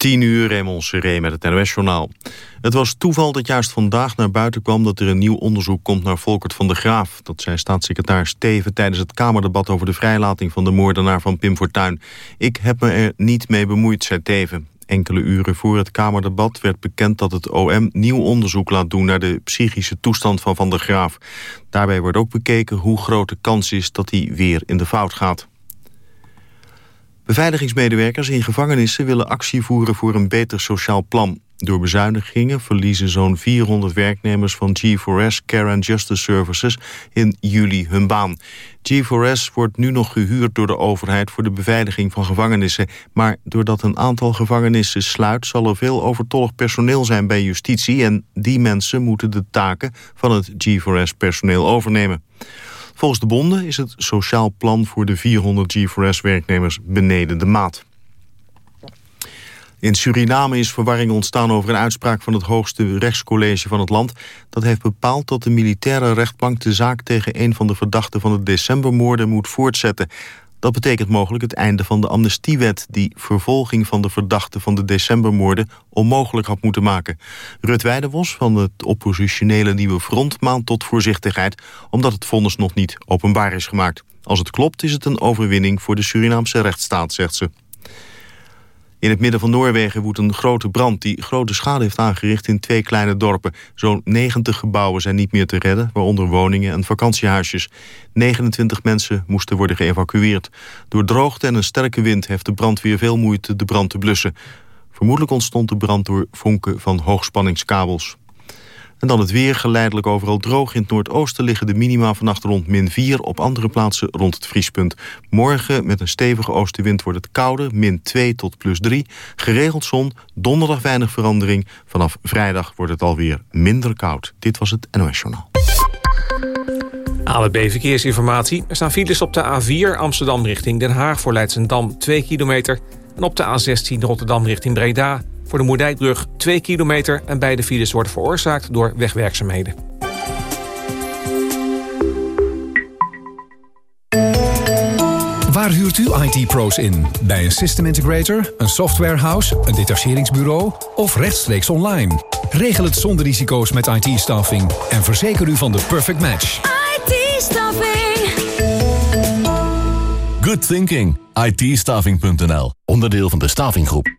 10 uur, Raymond Seré met het NOS-journaal. Het was toeval dat juist vandaag naar buiten kwam... dat er een nieuw onderzoek komt naar Volkert van der Graaf. Dat zei staatssecretaris Steven tijdens het Kamerdebat... over de vrijlating van de moordenaar van Pim Fortuyn. Ik heb me er niet mee bemoeid, zei Teven. Enkele uren voor het Kamerdebat werd bekend dat het OM nieuw onderzoek laat doen... naar de psychische toestand van Van der Graaf. Daarbij wordt ook bekeken hoe groot de kans is dat hij weer in de fout gaat. Beveiligingsmedewerkers in gevangenissen willen actie voeren voor een beter sociaal plan. Door bezuinigingen verliezen zo'n 400 werknemers van G4S Care and Justice Services in juli hun baan. G4S wordt nu nog gehuurd door de overheid voor de beveiliging van gevangenissen. Maar doordat een aantal gevangenissen sluit zal er veel overtollig personeel zijn bij justitie en die mensen moeten de taken van het G4S personeel overnemen. Volgens de bonden is het sociaal plan voor de 400 G4S-werknemers beneden de maat. In Suriname is verwarring ontstaan over een uitspraak van het hoogste rechtscollege van het land. Dat heeft bepaald dat de militaire rechtbank de zaak tegen een van de verdachten van de decembermoorden moet voortzetten. Dat betekent mogelijk het einde van de amnestiewet... die vervolging van de verdachten van de decembermoorden onmogelijk had moeten maken. Rut Weidewos van het oppositionele Nieuwe Front maand tot voorzichtigheid... omdat het vonnis nog niet openbaar is gemaakt. Als het klopt is het een overwinning voor de Surinaamse rechtsstaat, zegt ze. In het midden van Noorwegen woedt een grote brand... die grote schade heeft aangericht in twee kleine dorpen. Zo'n 90 gebouwen zijn niet meer te redden... waaronder woningen en vakantiehuisjes. 29 mensen moesten worden geëvacueerd. Door droogte en een sterke wind heeft de brandweer veel moeite de brand te blussen. Vermoedelijk ontstond de brand door vonken van hoogspanningskabels. En dan het weer, geleidelijk overal droog. In het noordoosten liggen de minima vannacht rond min 4. Op andere plaatsen rond het vriespunt. Morgen met een stevige oostenwind wordt het kouder. Min 2 tot plus 3. Geregeld zon, donderdag weinig verandering. Vanaf vrijdag wordt het alweer minder koud. Dit was het NOS Journaal. AWB Verkeersinformatie. Er staan files op de A4 Amsterdam richting Den Haag... voor Leidsendam 2 kilometer. En op de A16 Rotterdam richting Breda voor de Moerdijkbrug 2 kilometer en beide files worden veroorzaakt door wegwerkzaamheden. Waar huurt u IT-pro's in? Bij een system integrator, een softwarehouse, een detacheringsbureau of rechtstreeks online? Regel het zonder risico's met IT-staffing en verzeker u van de perfect match. IT-staffing. Good thinking. it Onderdeel van de Staffinggroep.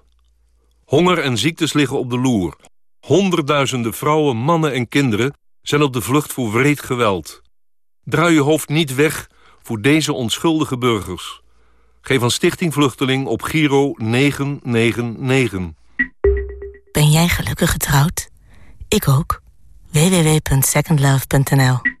Honger en ziektes liggen op de loer. Honderdduizenden vrouwen, mannen en kinderen zijn op de vlucht voor wreed geweld. Draai je hoofd niet weg voor deze onschuldige burgers. Geef aan Stichting Vluchteling op Giro 999. Ben jij gelukkig getrouwd? Ik ook. www.secondlove.nl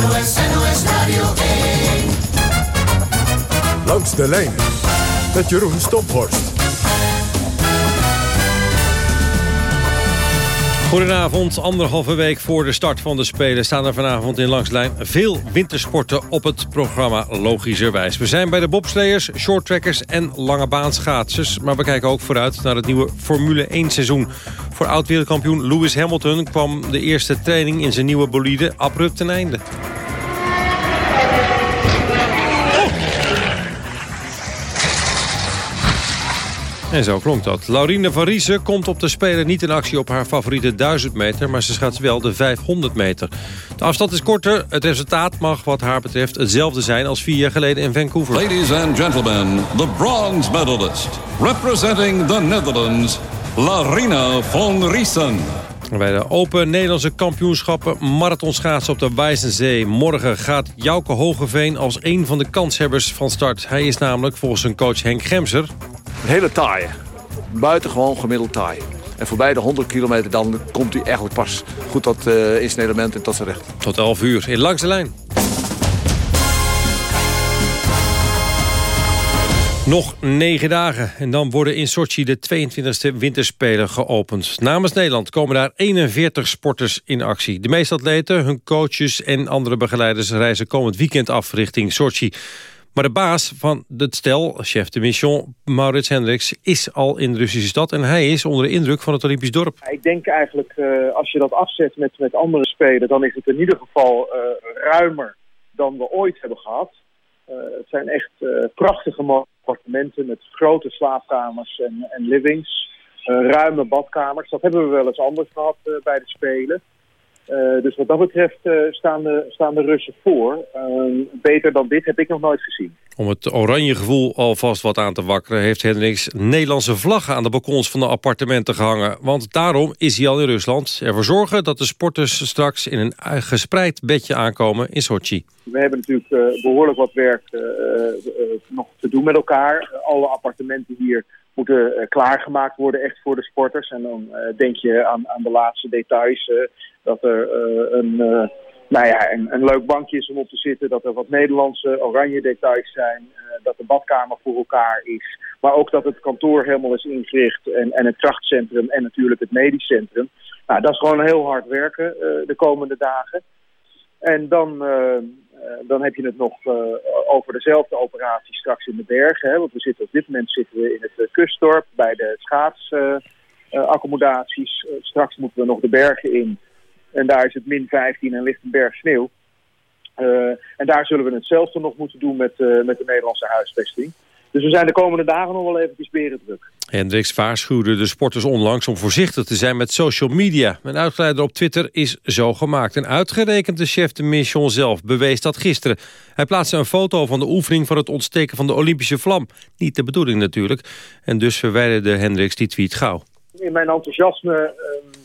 NOS, NOS, NOS Radio 1. Langs de lijn met Jeroen Stophorst. Goedenavond, anderhalve week voor de start van de Spelen... staan er vanavond in Langslijn veel wintersporten op het programma logischerwijs. We zijn bij de bobsleiers, shorttrackers en lange baanschaatsers... maar we kijken ook vooruit naar het nieuwe Formule 1-seizoen. Voor oud-wereldkampioen Lewis Hamilton kwam de eerste training in zijn nieuwe bolide abrupt ten einde. En zo klonk dat. Laurine van Riesen komt op de Spelen niet in actie op haar favoriete 1000 meter... maar ze schaats wel de 500 meter. De afstand is korter. Het resultaat mag wat haar betreft hetzelfde zijn als vier jaar geleden in Vancouver. Ladies and gentlemen, the bronze medalist... representing the Netherlands, Larina van Riesen. Bij de Open Nederlandse kampioenschappen marathonschaatsen op de Wijzenzee. Morgen gaat Jouke Hogeveen als een van de kanshebbers van start. Hij is namelijk volgens zijn coach Henk Gemser... Een hele taaie. Buitengewoon gemiddeld taai. En voorbij de 100 kilometer dan komt hij eigenlijk pas goed tot, uh, in zijn en tot zijn recht. Tot 11 uur in Langs de Lijn. Nog negen dagen en dan worden in Sochi de 22e winterspelen geopend. Namens Nederland komen daar 41 sporters in actie. De meeste atleten, hun coaches en andere begeleiders reizen komend weekend af richting Sochi. Maar de baas van het stel, chef de mission, Maurits Hendricks... is al in de Russische stad en hij is onder de indruk van het Olympisch dorp. Ik denk eigenlijk, uh, als je dat afzet met, met andere spelen... dan is het in ieder geval uh, ruimer dan we ooit hebben gehad. Uh, het zijn echt prachtige appartementen met grote slaapkamers en, en livings. ruime badkamers. Dat hebben we wel eens anders gehad bij de Spelen. Uh, dus wat dat betreft uh, staan, de, staan de Russen voor. Uh, beter dan dit heb ik nog nooit gezien. Om het oranje gevoel alvast wat aan te wakkeren... heeft Hendricks Nederlandse vlaggen aan de balkons van de appartementen gehangen. Want daarom is hij al in Rusland. Ervoor zorgen dat de sporters straks in een gespreid bedje aankomen in Sochi. We hebben natuurlijk behoorlijk wat werk nog te doen met elkaar. Alle appartementen hier moeten klaargemaakt worden echt voor de sporters. En dan denk je aan, aan de laatste details dat er uh, een, uh, nou ja, een, een, leuk bankje is om op te zitten. Dat er wat Nederlandse oranje details zijn. Uh, dat de badkamer voor elkaar is. Maar ook dat het kantoor helemaal is ingericht. En, en het krachtcentrum en natuurlijk het medisch centrum. Nou, dat is gewoon heel hard werken de komende dagen. En dan, dan heb je het nog over dezelfde operatie straks in de bergen. Hè? Want we zitten op dit moment zitten we in het kustdorp bij de schaatsaccommodaties. straks moeten we nog de bergen in. En daar is het min 15 en ligt een berg sneeuw. Uh, en daar zullen we hetzelfde nog moeten doen met, uh, met de Nederlandse huisvesting. Dus we zijn de komende dagen nog wel eventjes druk. Hendricks waarschuwde de sporters onlangs om voorzichtig te zijn met social media. Een uitgeleider op Twitter is zo gemaakt. En uitgerekend de chef de mission zelf bewees dat gisteren. Hij plaatste een foto van de oefening van het ontsteken van de Olympische vlam. Niet de bedoeling natuurlijk. En dus verwijderde Hendricks die tweet gauw. In mijn enthousiasme uh,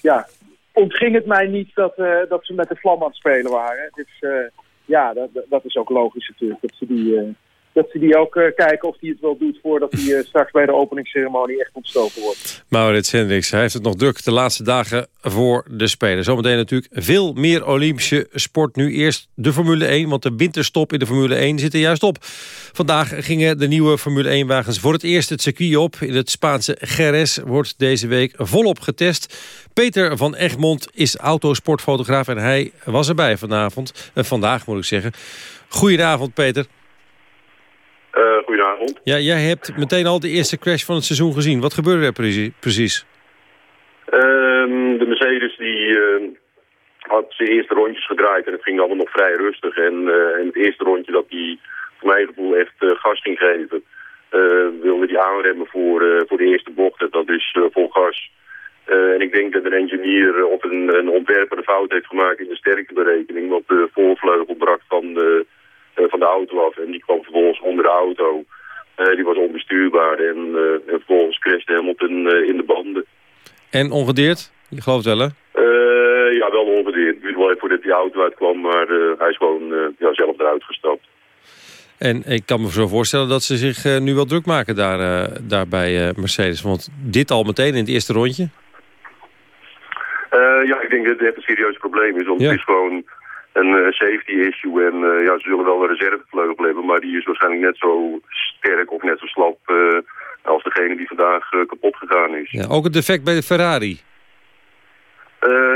ja, ontging het mij niet dat, uh, dat ze met de vlam aan het spelen waren. Dus uh, ja, dat, dat is ook logisch natuurlijk. Dat ze die, uh, dat ze die ook kijken of hij het wel doet... voordat hij straks bij de openingsceremonie echt ontstoken wordt. Maurits Hendricks, hij heeft het nog druk de laatste dagen voor de Spelen. Zometeen natuurlijk veel meer Olympische sport. Nu eerst de Formule 1, want de winterstop in de Formule 1 zit er juist op. Vandaag gingen de nieuwe Formule 1-wagens voor het eerst het circuit op. In het Spaanse Jerez wordt deze week volop getest. Peter van Egmond is autosportfotograaf en hij was erbij vanavond. Uh, vandaag moet ik zeggen. Goedenavond Peter. Uh, goedenavond. Ja, jij hebt meteen al de eerste crash van het seizoen gezien. Wat gebeurde er precies? Uh, de Mercedes die uh, had zijn eerste rondjes gedraaid en het ging allemaal nog vrij rustig. En, en het eerste rondje dat hij voor mijn gevoel echt gas ging geven, wilde hij aanremmen voor, voor de eerste bocht. Dat is vol gas. En ik denk dat een engineer of een, een ontwerper een fout heeft gemaakt in de sterkteberekening. Want de voorvleugel brak van de, van de auto af en die kwam vervolgens onder de auto. Uh, die was onbestuurbaar en, en vervolgens crashte Hamilton in de banden. En ongedeerd? Je gelooft wel hè? ja, wel ongedeerd. Het wel even voordat die auto uitkwam, maar hij is gewoon ja, zelf eruit gestapt. En ik kan me zo voorstellen dat ze zich nu wel druk maken daar, daar bij Mercedes. Want dit al meteen in het eerste rondje? Ja, ik denk dat het een serieus probleem is. Want ja. het is gewoon een uh, safety issue. En uh, ja, ze zullen wel een reservevleugel hebben. Maar die is waarschijnlijk net zo sterk of net zo slap als degene die vandaag kapot gegaan is. Ja, ook het defect bij de Ferrari?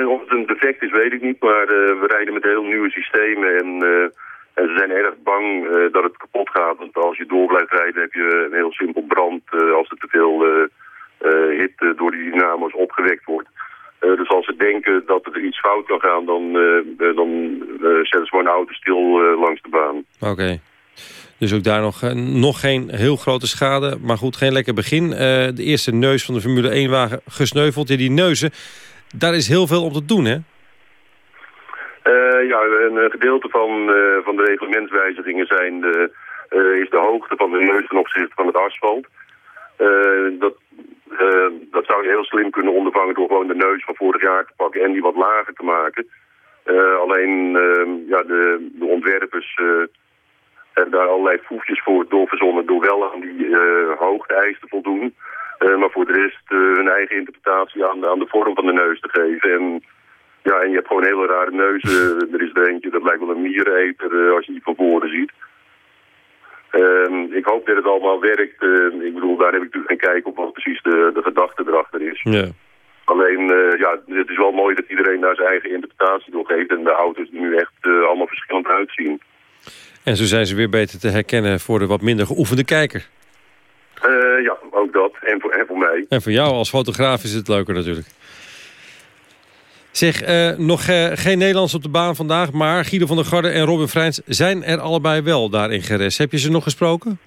of het een defect is, weet ik niet. Maar we rijden met heel nieuwe systemen en, en ze zijn erg bang dat het kapot gaat. Want als je door blijft rijden heb je een heel simpel brand als er te veel hit door die dynamo's opgewekt wordt. Dus als ze denken dat er iets fout kan gaan, dan, dan zetten ze gewoon een auto stil langs de baan. Oké. Dus ook daar nog, nog geen heel grote schade. Maar goed, geen lekker begin. de eerste neus van de Formule 1-wagen gesneuveld. In die neuzen, daar is heel veel op te doen, hè? ja, een gedeelte van, van de reglementswijzigingen zijn de, is de hoogte van de neus ten opzichte van het asfalt. dat, dat zou je heel slim kunnen ondervangen door gewoon de neus van vorig jaar te pakken en die wat lager te maken. alleen ja, de, de ontwerpers hebben daar allerlei foefjes voor doorverzonnen door wel aan die hoogte-eis te voldoen. maar voor de rest hun eigen interpretatie aan, aan de vorm van de neus te geven. En ja, en je hebt gewoon hele rare neuzen. er is er eentje, dat lijkt wel een miereneter als je die van voren ziet. Ik hoop dat het allemaal werkt. ik bedoel, daar heb ik natuurlijk geen kijk op wat precies de, de gedachte erachter is. Ja. Alleen, ja, het is wel mooi dat iedereen daar zijn eigen interpretatie door geeft. En de auto's er nu echt allemaal verschillend uitzien. En zo zijn ze weer beter te herkennen voor de wat minder geoefende kijker. ja, ook dat. En voor, en voor mij. En voor jou als fotograaf is het leuker natuurlijk. Zeg, uh, nog uh, geen Nederlands op de baan vandaag... maar Guido van der Garde en Robin Freins zijn er allebei wel daar in Geres. Heb je ze nog gesproken?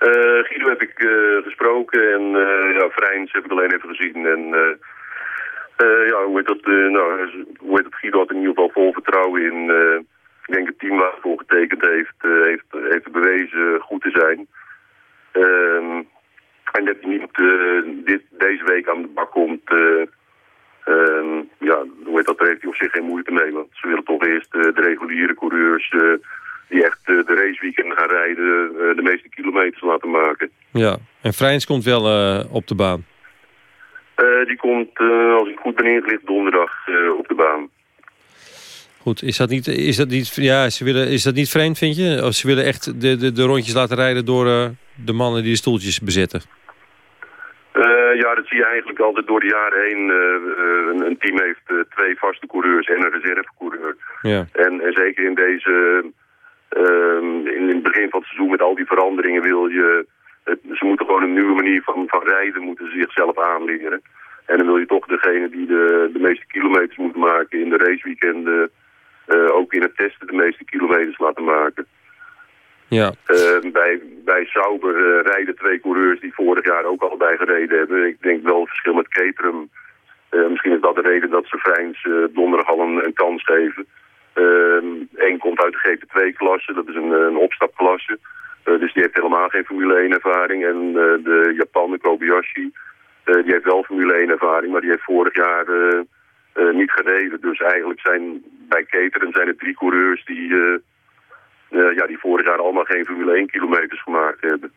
Uh, Guido heb ik gesproken en ja, Freins heb ik alleen even gezien. En ja, hoe heet dat, nou, hoe Guido had in ieder geval vol vertrouwen in... ik denk het team waarvoor getekend heeft, heeft, heeft bewezen goed te zijn. Ehm, en dat hij niet deze week aan de bak komt... Uh, ja, hoe heet dat, daar heeft hij op zich geen moeite mee. Want ze willen toch eerst uh, de reguliere coureurs uh, die echt uh, de raceweekend gaan rijden, de meeste kilometers laten maken. Ja, en Vrijns komt wel op de baan? die komt, als ik goed ben ingelicht, donderdag op de baan. Goed, is dat niet, is dat niet, ja, ze willen, is dat niet vreemd, vind je? Of ze willen echt de, de, de rondjes laten rijden door de mannen die de stoeltjes bezetten? Uh, ja, dat zie je eigenlijk altijd door de jaren heen. Uh, een, een, team heeft uh, twee vaste coureurs en een reservecoureur. Ja. En, en zeker in deze, ehm, in, in, het begin van het seizoen met al die veranderingen wil je... Het, ze moeten gewoon een nieuwe manier van, van rijden, moeten ze zichzelf aanleren. En dan wil je toch degene die de, de meeste kilometers moet maken in de raceweekenden... ook in het testen de meeste kilometers laten maken. Ja. Uh, bij, bij Sauber uh, rijden twee coureurs die vorig jaar ook allebei gereden hebben. Ik denk wel het verschil met Caterham. Uh, misschien is dat de reden dat ze Vrijns donderdag al een, een kans geven. Eén komt uit de GP2-klasse, dat is een, een opstapklasse. dus die heeft helemaal geen Formule 1-ervaring. En de Japaner Kobayashi, die heeft wel Formule 1-ervaring, maar die heeft vorig jaar niet gereden. Dus eigenlijk zijn bij Caterham zijn er drie coureurs die ja, die vorig jaar allemaal geen Formule 1 kilometers gemaakt hebben.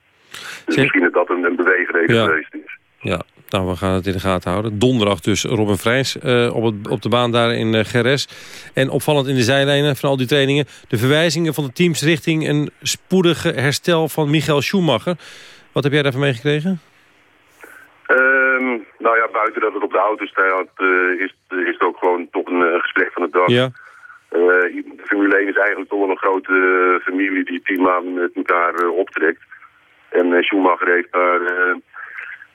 Dus misschien dat dat een, een beweegreden ja. geweest is. Ja, nou, we gaan het in de gaten houden. Donderdag dus Robin Vrijs uh, op, het, op de baan daar in uh, Geres. En opvallend in de zijlijnen van al die trainingen... de verwijzingen van de teams richting een spoedige herstel van Michael Schumacher. Wat heb jij daarvan meegekregen? Um, nou ja, buiten dat het op de auto staat... Uh, is, is het ook gewoon toch een gesprek van de dag. Ja. Uh, Formule 1 is eigenlijk toch wel een grote uh, familie die tien maanden met elkaar uh, optrekt. En Schumacher heeft daar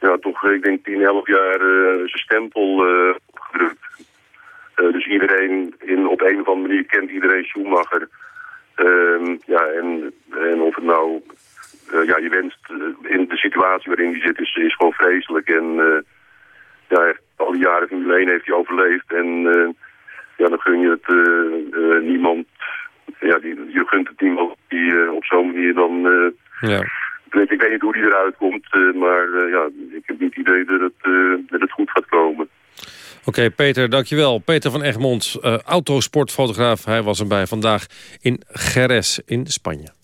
ja, toch, ik denk, 10, 11 jaar zijn stempel opgedrukt. dus iedereen, in, op een of andere manier kent iedereen Schumacher. Ehm, ja, en, en of het nou, ja, je wenst, in de situatie waarin hij zit is, gewoon vreselijk. En ja, al die jaren Formule 1 heeft hij overleefd en ja, dan gun je het uh, uh, niemand. Ja, die, je gunt het niemand die uh, op zo'n manier dan... ja. Ik, weet niet hoe die eruit komt, maar ja, ik heb niet het idee dat het, dat het goed gaat komen. Oké, okay, Peter, dankjewel. Peter van Egmond, autosportfotograaf. Hij was erbij vandaag in Jerez in Spanje.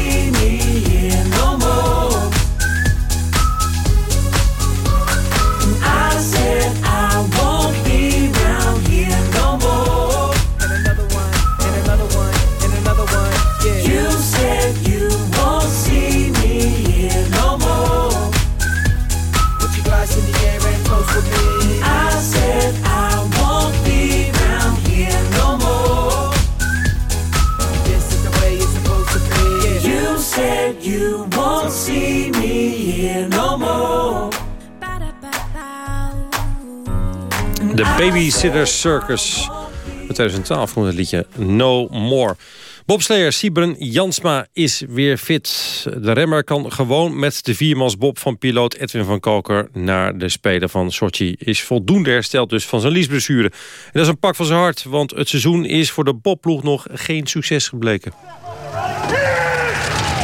Babysitter Circus. In 2012 komt het liedje No More. Bobslayer Sibren Jansma is weer fit. De remmer kan gewoon met de viermansbob van piloot Edwin van Kalker... naar de Spelen van Sochi. Is voldoende hersteld dus van zijn liesblessure. En dat is een pak van zijn hart, want het seizoen is voor de bobploeg nog geen succes gebleken.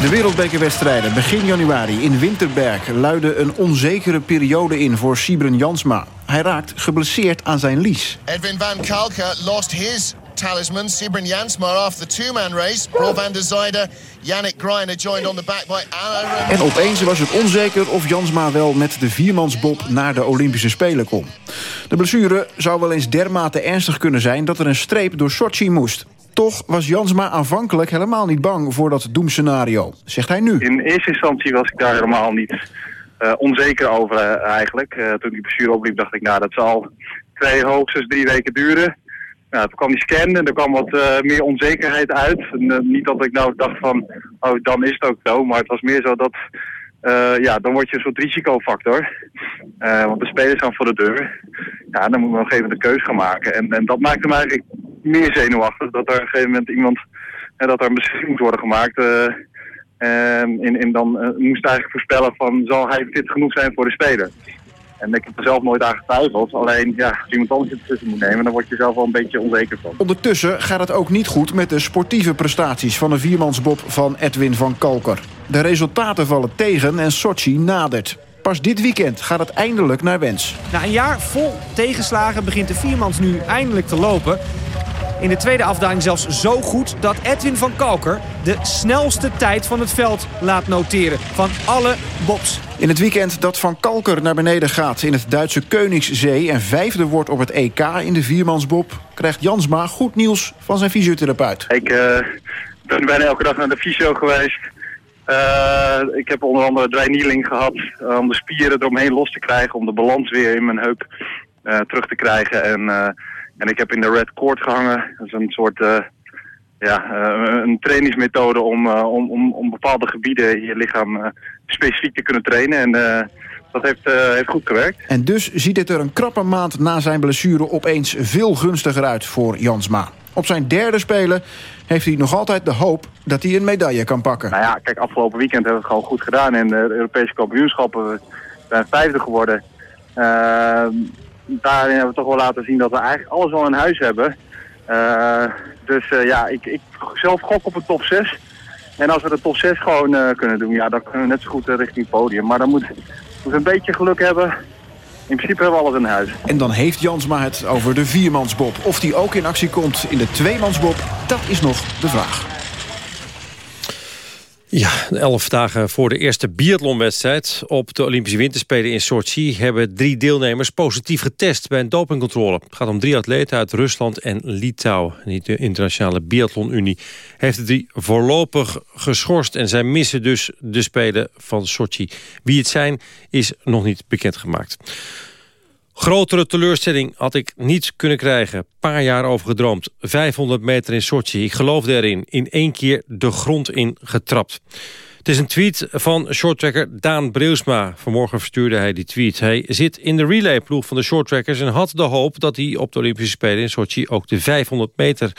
De wereldbekerwedstrijden begin januari in Winterberg... luiden een onzekere periode in voor Sibren Jansma. Hij raakt geblesseerd aan zijn lies. Edwin van Kalker lost his talisman, Sibrin Jansma, after the two-man race. Rob van der Zijde, Yannick Greiner joined on the back by Anna. En opeens was het onzeker of Jansma wel met de viermansbob naar de Olympische Spelen kon. De blessure zou wel eens dermate ernstig kunnen zijn... dat er een streep door Sochi moest. Toch was Jansma aanvankelijk helemaal niet bang voor dat doemscenario, zegt hij nu. In eerste instantie was ik daar helemaal niet eh, onzeker over eh, eigenlijk. Eh, toen die blessure opliep dacht ik, nou dat zal twee, hoogstens drie weken duren. Nou, toen kwam die scan en er kwam wat meer onzekerheid uit. En, niet dat ik nou dacht van, oh dan is het ook zo. Maar het was meer zo dat, eh, ja, dan word je een soort risicofactor. Eh, want de spelers staan voor de deur. Ja, dan moet je op een gegeven moment een keus gaan maken. En, en dat maakte me eigenlijk meer zenuwachtig. Dat er op een gegeven moment iemand, eh, dat er een beslissing moet worden gemaakt. eh, en, en, en dan moest eigenlijk voorspellen van, zal hij fit genoeg zijn voor de speler? En ik heb er zelf nooit aan getwijfeld. Alleen, ja, als iemand anders het beslissing moet nemen, dan word je zelf wel een beetje onzeker van. Ondertussen gaat het ook niet goed met de sportieve prestaties... van de viermansbob van Edwin van Kalker. De resultaten vallen tegen en Sochi nadert. Pas dit weekend gaat het eindelijk naar wens. Na een jaar vol tegenslagen begint de viermans nu eindelijk te lopen. In de tweede afdaling zelfs zo goed dat Edwin van Kalker... de snelste tijd van het veld laat noteren van alle bobs. In het weekend dat Van Kalker naar beneden gaat in het Duitse Koningszee... en vijfde wordt op het EK in de viermansbob... krijgt Jansma goed nieuws van zijn fysiotherapeut. Ik eh, ben bijna elke dag naar de fysio geweest. Eh, ik heb onder andere dreinieling gehad eh, om de spieren eromheen los te krijgen... om de balans weer in mijn heup eh, terug te krijgen. En, eh, en ik heb in de red cord gehangen. Dat is een soort eh, ja, eh, een trainingsmethode om, eh, om, om, om bepaalde gebieden in je lichaam specifiek te kunnen trainen. En dat heeft, heeft goed gewerkt. En dus ziet het er een krappe maand na zijn blessure... opeens veel gunstiger uit voor Jansma. Op zijn derde spelen heeft hij nog altijd de hoop dat hij een medaille kan pakken. Nou ja, kijk, afgelopen weekend hebben we het gewoon goed gedaan. In de Europese kampioenschappen we zijn vijfde geworden. Uh, daarin hebben we toch wel laten zien dat we eigenlijk alles al in huis hebben. Uh, dus uh, ja, ik, ik zelf gok op een top 6. En als we de top 6 gewoon uh, kunnen doen, ja, dan kunnen we net zo goed richting het podium. Maar dan moeten moet we een beetje geluk hebben. In principe hebben we alles in huis. En dan heeft Jansma het over de viermansbob. Of die ook in actie komt in de tweemansbob, dat is nog de vraag. Ja, elf dagen voor de eerste biathlonwedstrijd op de Olympische Winterspelen in Sochi hebben drie deelnemers positief getest bij een dopingcontrole. Het gaat om drie atleten uit Rusland en Litouwen. De Internationale Biathlonunie heeft de drie voorlopig geschorst en zij missen dus de Spelen van Sochi. Wie het zijn is nog niet bekendgemaakt. Grotere teleurstelling had ik niet kunnen krijgen. Paar jaar over gedroomd. 500 meter in Sochi. Ik geloofde erin. In één keer de grond in getrapt. Het is een tweet van shorttracker Daan Breusma. Vanmorgen verstuurde hij die tweet. Hij zit in de relayploeg van de shorttrackers... en had de hoop dat hij op de Olympische Spelen in Sochi... ook de 500 meter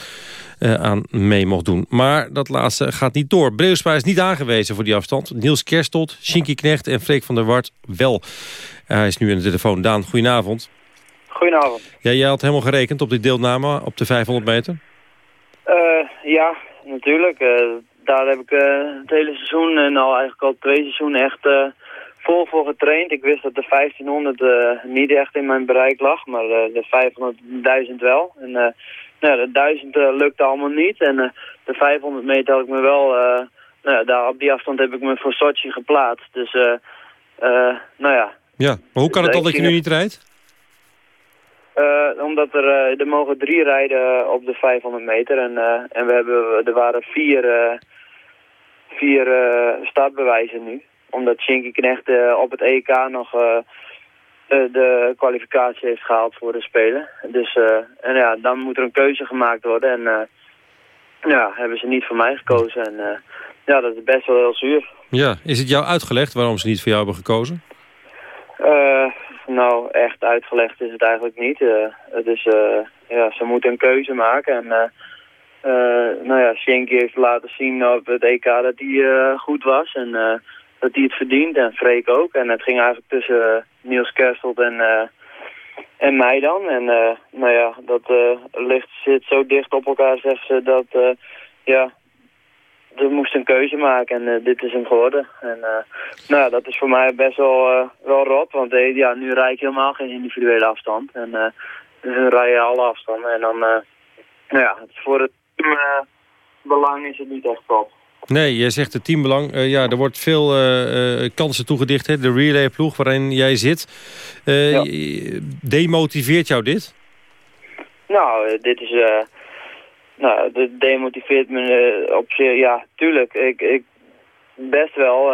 eh, aan mee mocht doen. Maar dat laatste gaat niet door. Breusma is niet aangewezen voor die afstand. Niels Kerstot, Shinky Knecht en Freek van der Wart wel. Hij is nu aan de telefoon. Daan, goedenavond. Goedenavond. Ja, jij had helemaal gerekend op die deelname op de 500 meter? Eh, ja, natuurlijk. Eh, daar heb ik eh, het hele seizoen en al eigenlijk al twee seizoenen echt vol voor getraind. Ik wist dat de 1500 eh, niet echt in mijn bereik lag, maar de 500, 1000 wel. En eh, nou, de 1000 eh, lukte allemaal niet en de 500 meter had ik me wel... nou daar, op die afstand heb ik me voor Sochi geplaatst. Dus, nou ja, Ja, maar hoe kan het dan dat je nu niet rijdt? eh, omdat er, eh, er mogen drie rijden op de 500 meter en, eh, en we hebben, er waren vier, vier startbewijzen nu. Omdat Shinky Knecht op het EK nog de kwalificatie heeft gehaald voor de Spelen. Dus en ja, dan moet er een keuze gemaakt worden en ja, hebben ze niet voor mij gekozen. En ja, dat is best wel heel zuur. Ja, is het jou uitgelegd waarom ze niet voor jou hebben gekozen? Eh, nou, echt uitgelegd is het eigenlijk niet. Het is, eh, ja, ze moeten een keuze maken. En eh, nou ja, Shinky heeft laten zien op het EK dat hij goed was. En dat hij het verdient. En Freek ook. En het ging eigenlijk tussen Niels Kerstelt en, en mij dan. En nou ja, dat ligt, zit zo dicht op elkaar, zegt ze, dat... ja, we moesten een keuze maken en eh, dit is hem geworden. En uh, nou, ja, dat is voor mij best wel, uh, wel rot, want ja, nu rijd ik helemaal geen individuele afstand. En dus dan rij je alle afstanden. En dan, nou ja, voor het teambelang is het niet echt top. Nee, jij zegt het teambelang. Ja, er wordt veel kansen toegedicht. Hè? De relayploeg waarin jij zit. Ja. Demotiveert jou dit? Nou, dit is... nou, dit demotiveert me op zich. Ja, tuurlijk. Ik, ik best wel.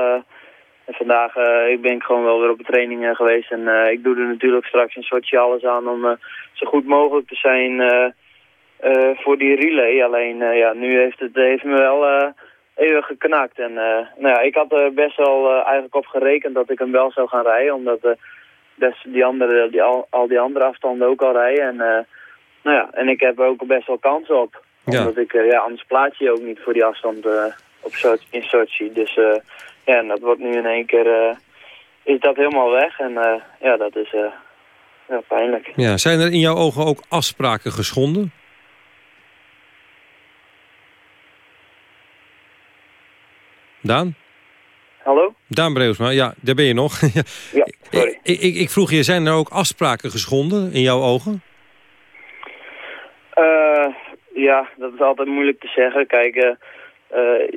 en vandaag ik ben ik gewoon wel weer op de training geweest. En ik doe er natuurlijk straks in Sochi alles aan om zo goed mogelijk te zijn voor die relay. Alleen, ja, nu heeft het heeft me wel even geknakt. En nou ja, ik had er best wel eigenlijk op gerekend dat ik hem wel zou gaan rijden. Omdat best die andere, die, al, al die andere afstanden ook al rijden. En, nou ja, en ik heb ook best wel kans op. Ja. Omdat ik, ja, anders plaats je ook niet voor die afstand op Sochi, in Sochi. Dus ja, en dat wordt nu in één keer, is dat helemaal weg. En ja, dat is ja, pijnlijk. Ja, zijn er in jouw ogen ook afspraken geschonden? Daan? Hallo? Daan Breusma, ja, daar ben je nog. ja, sorry. Ik, ik, ik, vroeg je, zijn er ook afspraken geschonden in jouw ogen? Uh, ja, dat is altijd moeilijk te zeggen. Kijk, uh,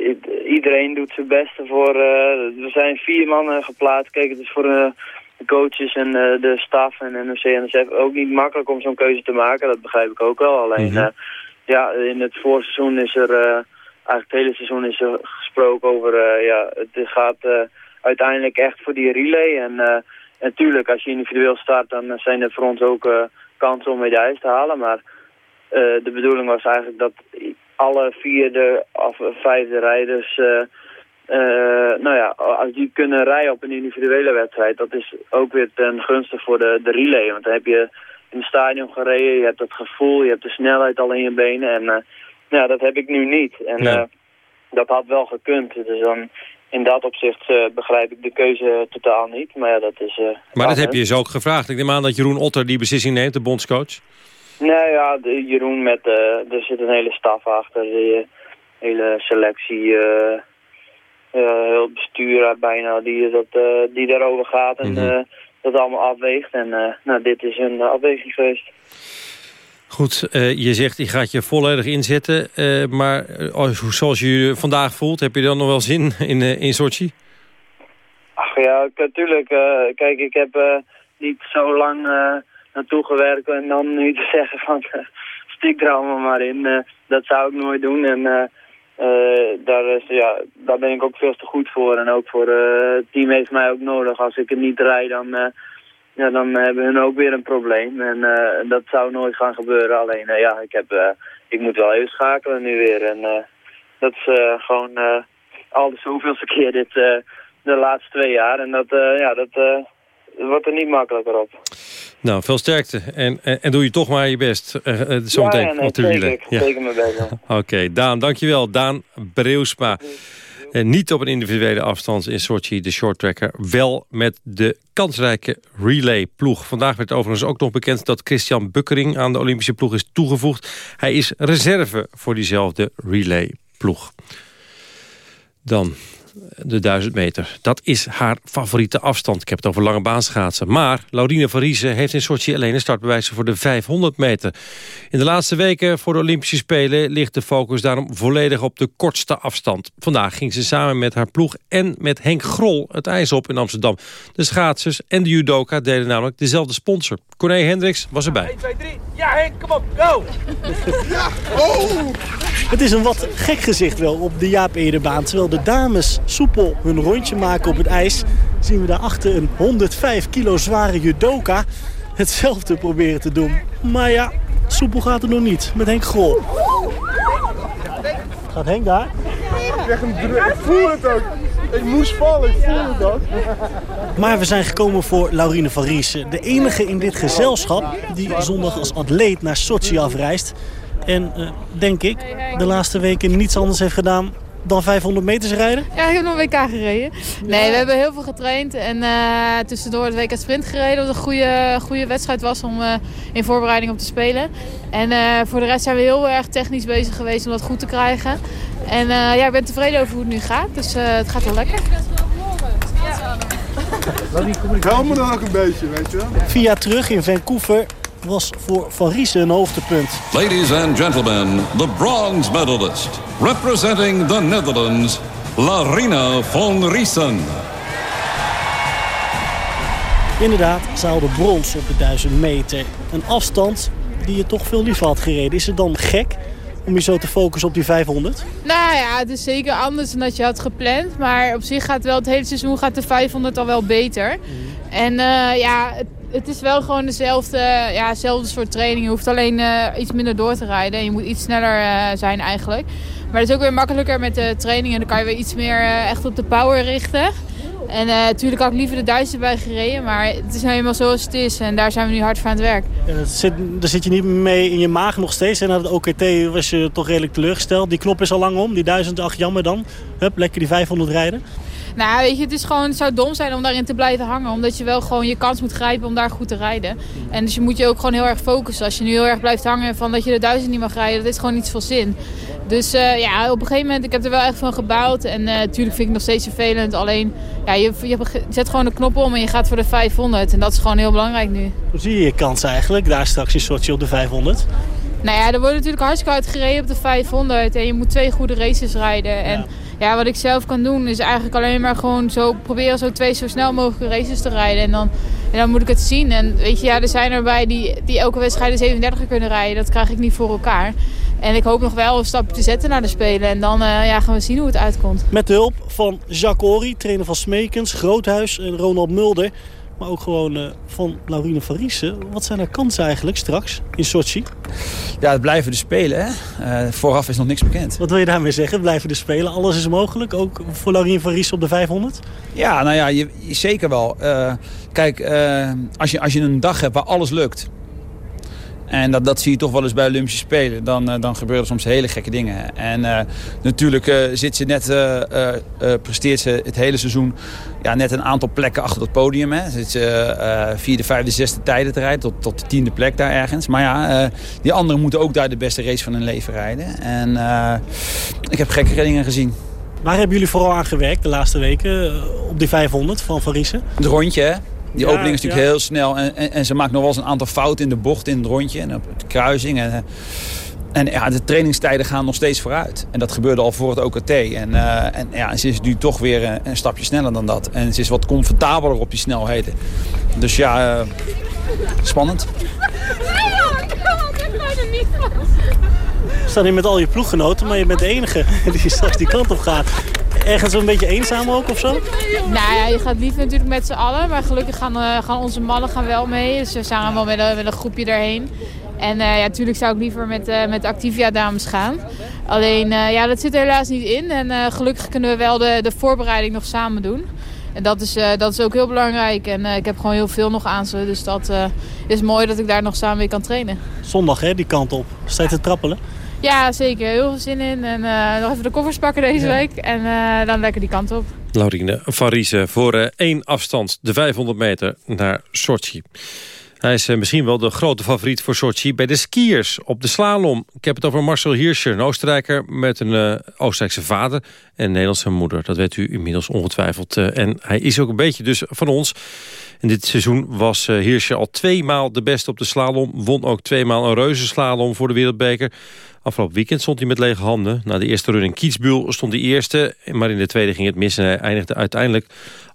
iedereen doet zijn beste voor... Uh, er zijn vier mannen geplaatst. Kijk, het is voor de coaches en de staf en NOC en NSF ook niet makkelijk om zo'n keuze te maken. Dat begrijp ik ook wel. Alleen, mm -hmm. ja, in het voorseizoen is er eigenlijk het hele seizoen is er gesproken over, ja, het gaat uiteindelijk echt voor die relay. En natuurlijk, als je individueel start, dan zijn er voor ons ook kansen om medailles te halen. Maar de bedoeling was eigenlijk dat alle vierde of vijfde rijders, nou ja, als die kunnen rijden op een individuele wedstrijd, dat is ook weer ten gunste voor de, de relay. Want dan heb je in het stadion gereden, je hebt het gevoel, je hebt de snelheid al in je benen en... Ja, dat heb ik nu niet. En uh, dat had wel gekund. Dus dan in dat opzicht uh, begrijp ik de keuze totaal niet. Maar ja, dat is... Maar dat heb je dus ook gevraagd. Ik neem aan dat Jeroen Otter die beslissing neemt, de bondscoach. Nee, ja, de, Jeroen met... er zit een hele staf achter. De hele selectie... heel bestuur bijna die, dat, die daarover gaat. En mm -hmm. dat allemaal afweegt. En nou, dit is een afweging geweest. Goed, uh, je zegt je gaat je volledig inzetten. Uh, maar uh, zoals je je vandaag voelt, heb je dan nog wel zin in, in Sochi? Ach ja, natuurlijk. kijk, ik heb niet zo lang naartoe gewerkt en dan nu te zeggen van stik er allemaal maar in. dat zou ik nooit doen. En daar, is, ja, daar ben ik ook veel te goed voor. En ook voor het team heeft mij ook nodig. Als ik het niet rijd, dan ja, dan hebben hun ook weer een probleem. En dat zou nooit gaan gebeuren. Alleen, ja, ik, heb, ik moet wel even schakelen nu weer. En dat is gewoon al de zoveelste keer dit, eh, de laatste twee jaar. En dat, eh, ja, dat eh, wordt er niet makkelijker op. Nou, veel sterkte. En, en, en doe je toch maar je best. eh eh, zometeen ja, ja, nee, op de relay. ik. Oké, Daan, dankjewel. Daan Breusma. En niet op een individuele afstand in Sochi, de shorttracker. Wel met de kansrijke relay-ploeg. Vandaag werd overigens ook nog bekend dat Christian Bukkering aan de Olympische ploeg is toegevoegd. Hij is reserve voor diezelfde relay-ploeg. Dan de 1000 meter. Dat is haar favoriete afstand. Ik heb het over lange baanschaatsen. Maar Laurine van Riesen heeft in Sochi alleen een startbewijs voor de 500 meter. In de laatste weken voor de Olympische Spelen ligt de focus daarom volledig op de kortste afstand. Vandaag ging ze samen met haar ploeg en met Henk Grol het ijs op in Amsterdam. De schaatsers en de judoka deden namelijk dezelfde sponsor. Corné Hendricks was erbij. 1, 2, 3. Ja, Henk, kom op, go! Ja, oh! Het is een wat gek gezicht wel op de Jaap Edebaan. Terwijl de dames soepel hun rondje maken op het ijs... zien we daarachter een 105 kilo zware judoka hetzelfde proberen te doen. Maar ja, soepel gaat het nog niet met Henk Grol. Gaat Henk daar? Ik voel het ook. Ik moest vallen, ik voel het ook. Maar we zijn gekomen voor Laurine van Riesen. De enige in dit gezelschap die zondag als atleet naar Sochi afreist. En, eh, denk ik, de laatste weken niets anders heeft gedaan dan 500 meters rijden. Ja, ik heb nog een WK gereden. Nee, we hebben heel veel getraind en eh, tussendoor het WK Sprint gereden. Wat een goede, goede wedstrijd was om eh, in voorbereiding op te spelen. En eh, voor de rest zijn we heel erg technisch bezig geweest om dat goed te krijgen. En ja, ik ben tevreden over hoe het nu gaat, dus het gaat wel lekker. Help me dan ook een beetje, weet je wel. Vier jaar terug in Vancouver was voor Van Riesen een hoogtepunt. Ladies and gentlemen, the bronze medalist, representing the Netherlands, Larina von Riesen. Inderdaad, ze haalde brons op de 1000 meter. Een afstand die je toch veel liever had gereden. Is het dan gek om je zo te focussen op die 500? Nou ja, het is zeker anders dan dat je had gepland. Maar op zich gaat wel het hele seizoen gaat de 500 al wel beter. En eh, ja, het, het is wel gewoon dezelfde, ja, soort training. Je hoeft alleen eh, iets minder door te rijden. En je moet iets sneller eh, zijn eigenlijk. Maar het is ook weer makkelijker met de training. En dan kan je weer iets meer eh, echt op de power richten. En natuurlijk had ik liever de Duitse bij gereden. Maar het is nou eenmaal zoals het is. En daar zijn we nu hard voor aan het werk. Ja, dat zit, daar zit je niet mee in je maag nog steeds. En na het OKT was je toch redelijk teleurgesteld. Die knop is al lang om, die 1008 jammer dan. Hup, lekker die 500 rijden. Nou, weet je, het, is gewoon, zou dom zijn om daarin te blijven hangen. Omdat je wel gewoon je kans moet grijpen om daar goed te rijden. En dus je moet je ook gewoon heel erg focussen. Als je nu heel erg blijft hangen van dat je de duizend niet mag rijden, dat heeft gewoon niet veel zin. Dus eh, ja, op een gegeven moment, ik heb er wel echt van gebouwd. En natuurlijk vind ik het nog steeds vervelend. Alleen, ja, je, je zet gewoon de knop om en je gaat voor de 500. En dat is gewoon heel belangrijk nu. Hoe zie je je kans eigenlijk, daar straks in Sochi op de 500? Nou ja, er wordt natuurlijk hartstikke hard gereden op de 500. En je moet twee goede races rijden. En ja, wat ik zelf kan doen is eigenlijk alleen maar gewoon zo proberen zo twee zo snel mogelijke races te rijden. En dan, en dan moet ik het zien. En weet je, ja, er zijn erbij die, die elke wedstrijd de 37 kunnen rijden. Dat krijg ik niet voor elkaar. En ik hoop nog wel een stapje te zetten naar de Spelen. En dan uh, ja, gaan we zien hoe het uitkomt. Met de hulp van Jacques Horry, trainer van Smekens, Groothuis en Ronald Mulder. Maar ook gewoon uh, van Laurine van Riesen. Wat zijn er kansen eigenlijk straks in Sochi? Ja, het blijven de Spelen. Hè? Uh, vooraf is nog niks bekend. Wat wil je daarmee zeggen? Blijven de Spelen? Alles is mogelijk? Ook voor Laurine van Riesen op de 500? Ja, nou ja, je, zeker wel. Uh, kijk, als, je, als je een dag hebt waar alles lukt... En dat, dat zie je toch wel eens bij Olympische Spelen. Dan, uh, dan gebeuren er soms hele gekke dingen. En uh, natuurlijk uh, zit ze net, presteert ze het hele seizoen ja, net een aantal plekken achter het podium. Hè. Zit ze vierde, vijfde, zesde tijden te rijden. Tot, tot de tiende plek daar ergens. Maar ja, die anderen moeten ook daar de beste race van hun leven rijden. En ik heb gekke dingen gezien. Waar hebben jullie vooral aan gewerkt de laatste weken op die 500 van Van Riesen? Het rondje, hè? Die ja, opening is natuurlijk ja. heel snel. En, en, en, ze maakt nog wel eens een aantal fouten in de bocht, in het rondje en op de kruising. En, en ja, de trainingstijden gaan nog steeds vooruit. En dat gebeurde al voor het OKT. En, uh, en ja, ze is nu toch weer een, een, stapje sneller dan dat. En ze is wat comfortabeler op die snelheden. Dus ja, uh, spannend. We staan hier met al je ploeggenoten, maar je bent de enige die straks die kant op gaat ergens een beetje eenzaam ook of zo? Nou ja, je gaat liever natuurlijk met z'n allen. Maar gelukkig gaan, uh, gaan onze mannen gaan wel mee. Dus we zijn wel met een, met een groepje daarheen. En eh, ja, natuurlijk zou ik liever met, eh, met Activia-dames gaan. Alleen, eh, ja, dat zit er helaas niet in. En eh, gelukkig kunnen we wel de, de voorbereiding nog samen doen. En dat is, eh, dat is ook heel belangrijk. En eh, ik heb gewoon heel veel nog aan ze. Dus dat eh, is mooi dat ik daar nog samen mee kan trainen. Zondag hè, die kant op. Steeds te trappelen. Ja, zeker. Heel veel zin in. En eh, nog even de koffers pakken deze week. En eh, dan lekker die kant op. Laurine van Riesen voor eh, één afstand, de 500 meter naar Sochi. Hij is misschien wel de grote favoriet voor Sochi bij de skiers op de slalom. Ik heb het over Marcel Hirscher, een Oostenrijker met een Oostenrijkse vader en een Nederlandse moeder. Dat weet u inmiddels ongetwijfeld. En hij is ook een beetje dus van ons. In dit seizoen was Hirscher al tweemaal de beste op de slalom. Won ook tweemaal een reuzenslalom voor de wereldbeker. Afgelopen weekend stond hij met lege handen. Na de eerste run in Kietsbuul stond hij eerste. Maar in de tweede ging het mis en hij eindigde uiteindelijk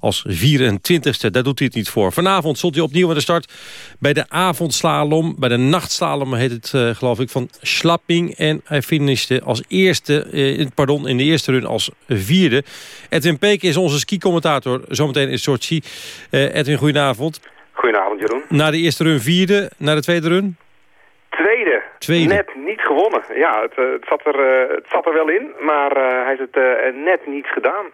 als 24ste. Daar doet hij het niet voor. Vanavond stond hij opnieuw aan de start bij de avondslalom. Bij de nachtslalom heet het eh, geloof ik van Schlapping. En hij finishte als eerste, eh, pardon, in de eerste run als vierde. Edwin Peek is onze ski-commentator. Zometeen in Sochi. Eh, Edwin, goedenavond. Goedenavond, Jeroen. Na de eerste run vierde, na de tweede run? Tweede. Tweede. Net niet gewonnen. Ja, het, eh, het, zat, er, eh, het zat er wel in, maar eh, hij heeft het net niet gedaan.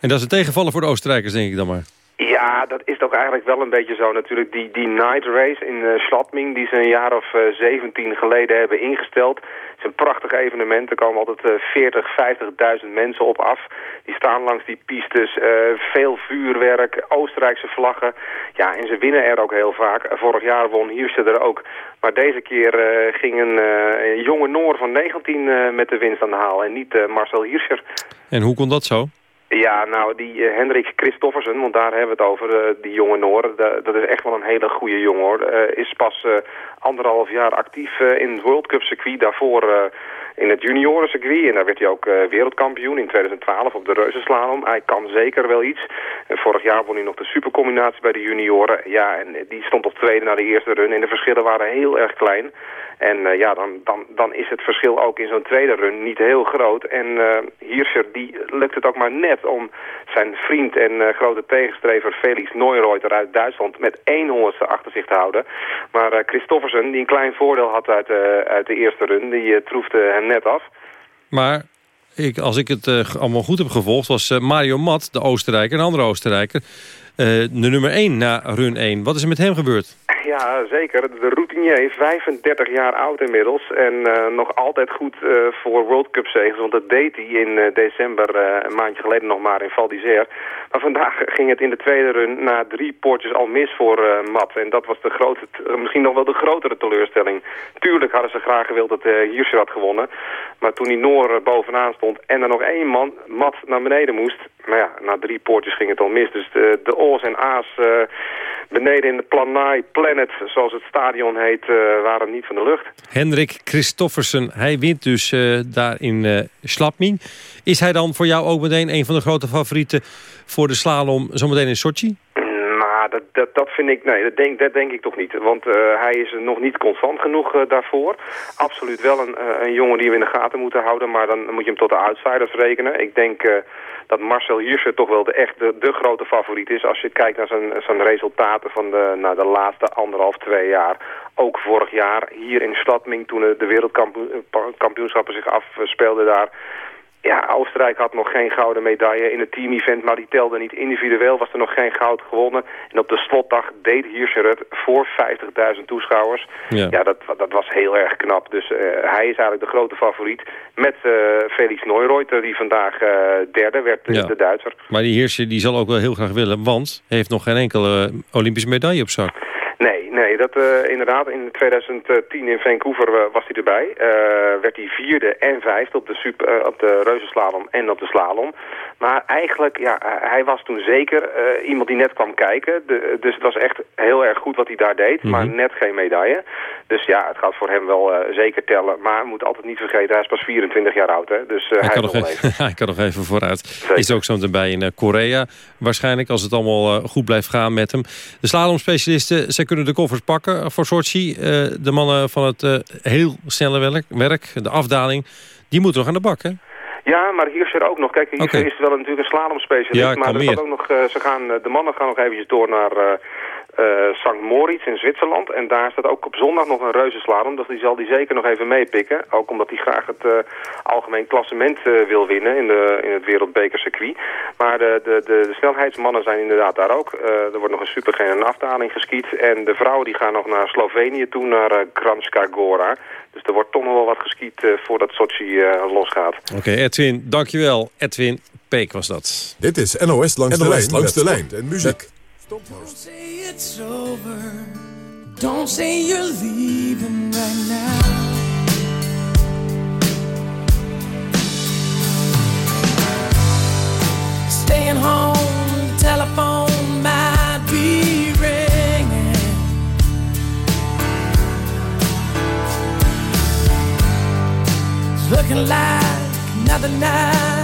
En dat is een tegenvaller voor de Oostenrijkers, denk ik dan maar. Ja, dat is toch eigenlijk wel een beetje zo natuurlijk. Die, die night race in uh, Schladming, die ze een jaar of uh, 17 geleden hebben ingesteld. Is een prachtig evenement. Er komen altijd uh, 40, 50.000 mensen op af. Die staan langs die pistes. Uh, veel vuurwerk, Oostenrijkse vlaggen. Ja, en ze winnen er ook heel vaak. Vorig jaar won Hirscher er ook. Maar deze keer uh, ging een, een jonge Noor van 19 uh, met de winst aan de haal. En niet Marcel Hirscher. En hoe kon dat zo? Ja, nou, die uh, Hendrik Christoffersen, want daar hebben we het over, uh, die jonge Noor. Dat is echt wel een hele goede jongen, hoor. Uh, is pas anderhalf jaar actief in het World Cup circuit. Daarvoor in het juniorencircuit. En daar werd hij ook wereldkampioen in 2012 op de reuzenslalom. Hij kan zeker wel iets. En vorig jaar won hij nog de supercombinatie bij de junioren. Ja, en die stond op tweede na de eerste run. En de verschillen waren heel erg klein. En uh, ja, dan, dan, dan is het verschil ook in zo'n tweede run niet heel groot. En uh, Hirscher, die lukt het ook maar net om zijn vriend en grote tegenstrever Felix Neureuter uit Duitsland met 100ste achter zich te houden. Maar Christoffersen, die een klein voordeel had uit, uit de eerste run, die troefde hem net af. Maar ik, als ik het allemaal goed heb gevolgd, was Mario Mat, de Oostenrijker, een andere Oostenrijker, de nummer 1 na run 1. Wat is er met hem gebeurd? Ja, zeker. De routinier, 35 jaar oud inmiddels. En uh, nog altijd goed uh, voor World Cup zegens. Want dat deed hij in december, een maandje geleden nog maar in Val d'Isère. Maar vandaag ging het in de tweede run na drie poortjes al mis voor Matt. En dat was de grote, misschien nog wel de grotere teleurstelling. Tuurlijk hadden ze graag gewild dat Hirscher had gewonnen. Maar toen die Noor bovenaan stond en er nog één man, Matt, naar beneden moest... Maar ja, na drie poortjes ging het al mis. Dus de, de O's en A's beneden in de Planai Planet, zoals het stadion heet, uh, waren niet van de lucht. Hendrik Christoffersen, hij wint dus uh, daar in Slapmin. Is hij dan voor jou ook meteen een van de grote favorieten voor de slalom zometeen in Sochi? Nou, dat, dat, dat vind ik, nee, dat denk, dat denk ik toch niet. Want hij is nog niet constant genoeg daarvoor. Absoluut wel een, een jongen die we in de gaten moeten houden, maar dan moet je hem tot de outsiders rekenen. Ik denk dat Marcel Hirscher toch wel de, echt de, de, grote favoriet is. Als je kijkt naar zijn, zijn resultaten van de, naar de laatste anderhalf, twee jaar. Ook vorig jaar hier in Stadming toen de wereldkampioenschappen zich afspeelden daar. Ja, Oostenrijk had nog geen gouden medaille in het team-event, maar die telde niet individueel. Was er nog geen goud gewonnen. En op de slotdag deed Hirscher het voor 50.000 toeschouwers. Ja, ja dat, dat was heel erg knap. Dus uh, hij is eigenlijk de grote favoriet. Met uh, Felix Neureuter, die vandaag uh, derde werd, ja. de Duitser. Maar die Hirscher die zal ook wel heel graag willen, want hij heeft nog geen enkele Olympische medaille op zak. Nee, nee, dat uh, inderdaad. In 2010 in Vancouver uh, was hij erbij. Uh, werd hij vierde en vijfde op de, super, op de reuzenslalom en op de slalom. Maar eigenlijk, ja, hij was toen zeker iemand die net kwam kijken. De, dus het was echt heel erg goed wat hij daar deed, mm -hmm. maar net geen medaille. Dus ja, het gaat voor hem wel zeker tellen. Maar we moeten altijd niet vergeten, hij is pas 24 jaar oud. Hè? Dus hij, hij kan nog even, hij kan nog even vooruit. Zeker. Is ook zo erbij in Korea. Waarschijnlijk, als het allemaal goed blijft gaan met hem. De slalomspecialisten, zij kunnen de koffers pakken voor Sochi. Uh, de mannen van het uh, heel snelle werk, werk, de afdaling, die moeten nog aan de bak, hè? Ja, maar Hirscher ook nog. Kijk, Hirscher okay. is wel natuurlijk een slalomspecialist. Ja, maar er ook nog, uh, ze gaan, de mannen gaan nog eventjes door naar eh, St. Moritz in Zwitserland. En daar staat ook op zondag nog een reuzenslalom. Dus die zal die zeker nog even meepikken. Ook omdat hij graag het eh, algemeen klassement eh, wil winnen in, de, in het wereldbekercircuit. Maar de, de, de, de snelheidsmannen zijn inderdaad daar ook. er wordt nog een supergene afdaling geskiet. En de vrouwen die gaan nog naar Slovenië toe, naar uh, Kranjska Gora. Dus er wordt toch nog wel wat geskiet voordat Sochi losgaat. Oké, Edwin, dankjewel. Edwin Peek was dat. Dit is NOS Langs de Lijn. Langs de Lijn. En muziek. Don't say it's over. Don't say you're leaving right now. Staying home, telephone might be ringing. It's looking like another night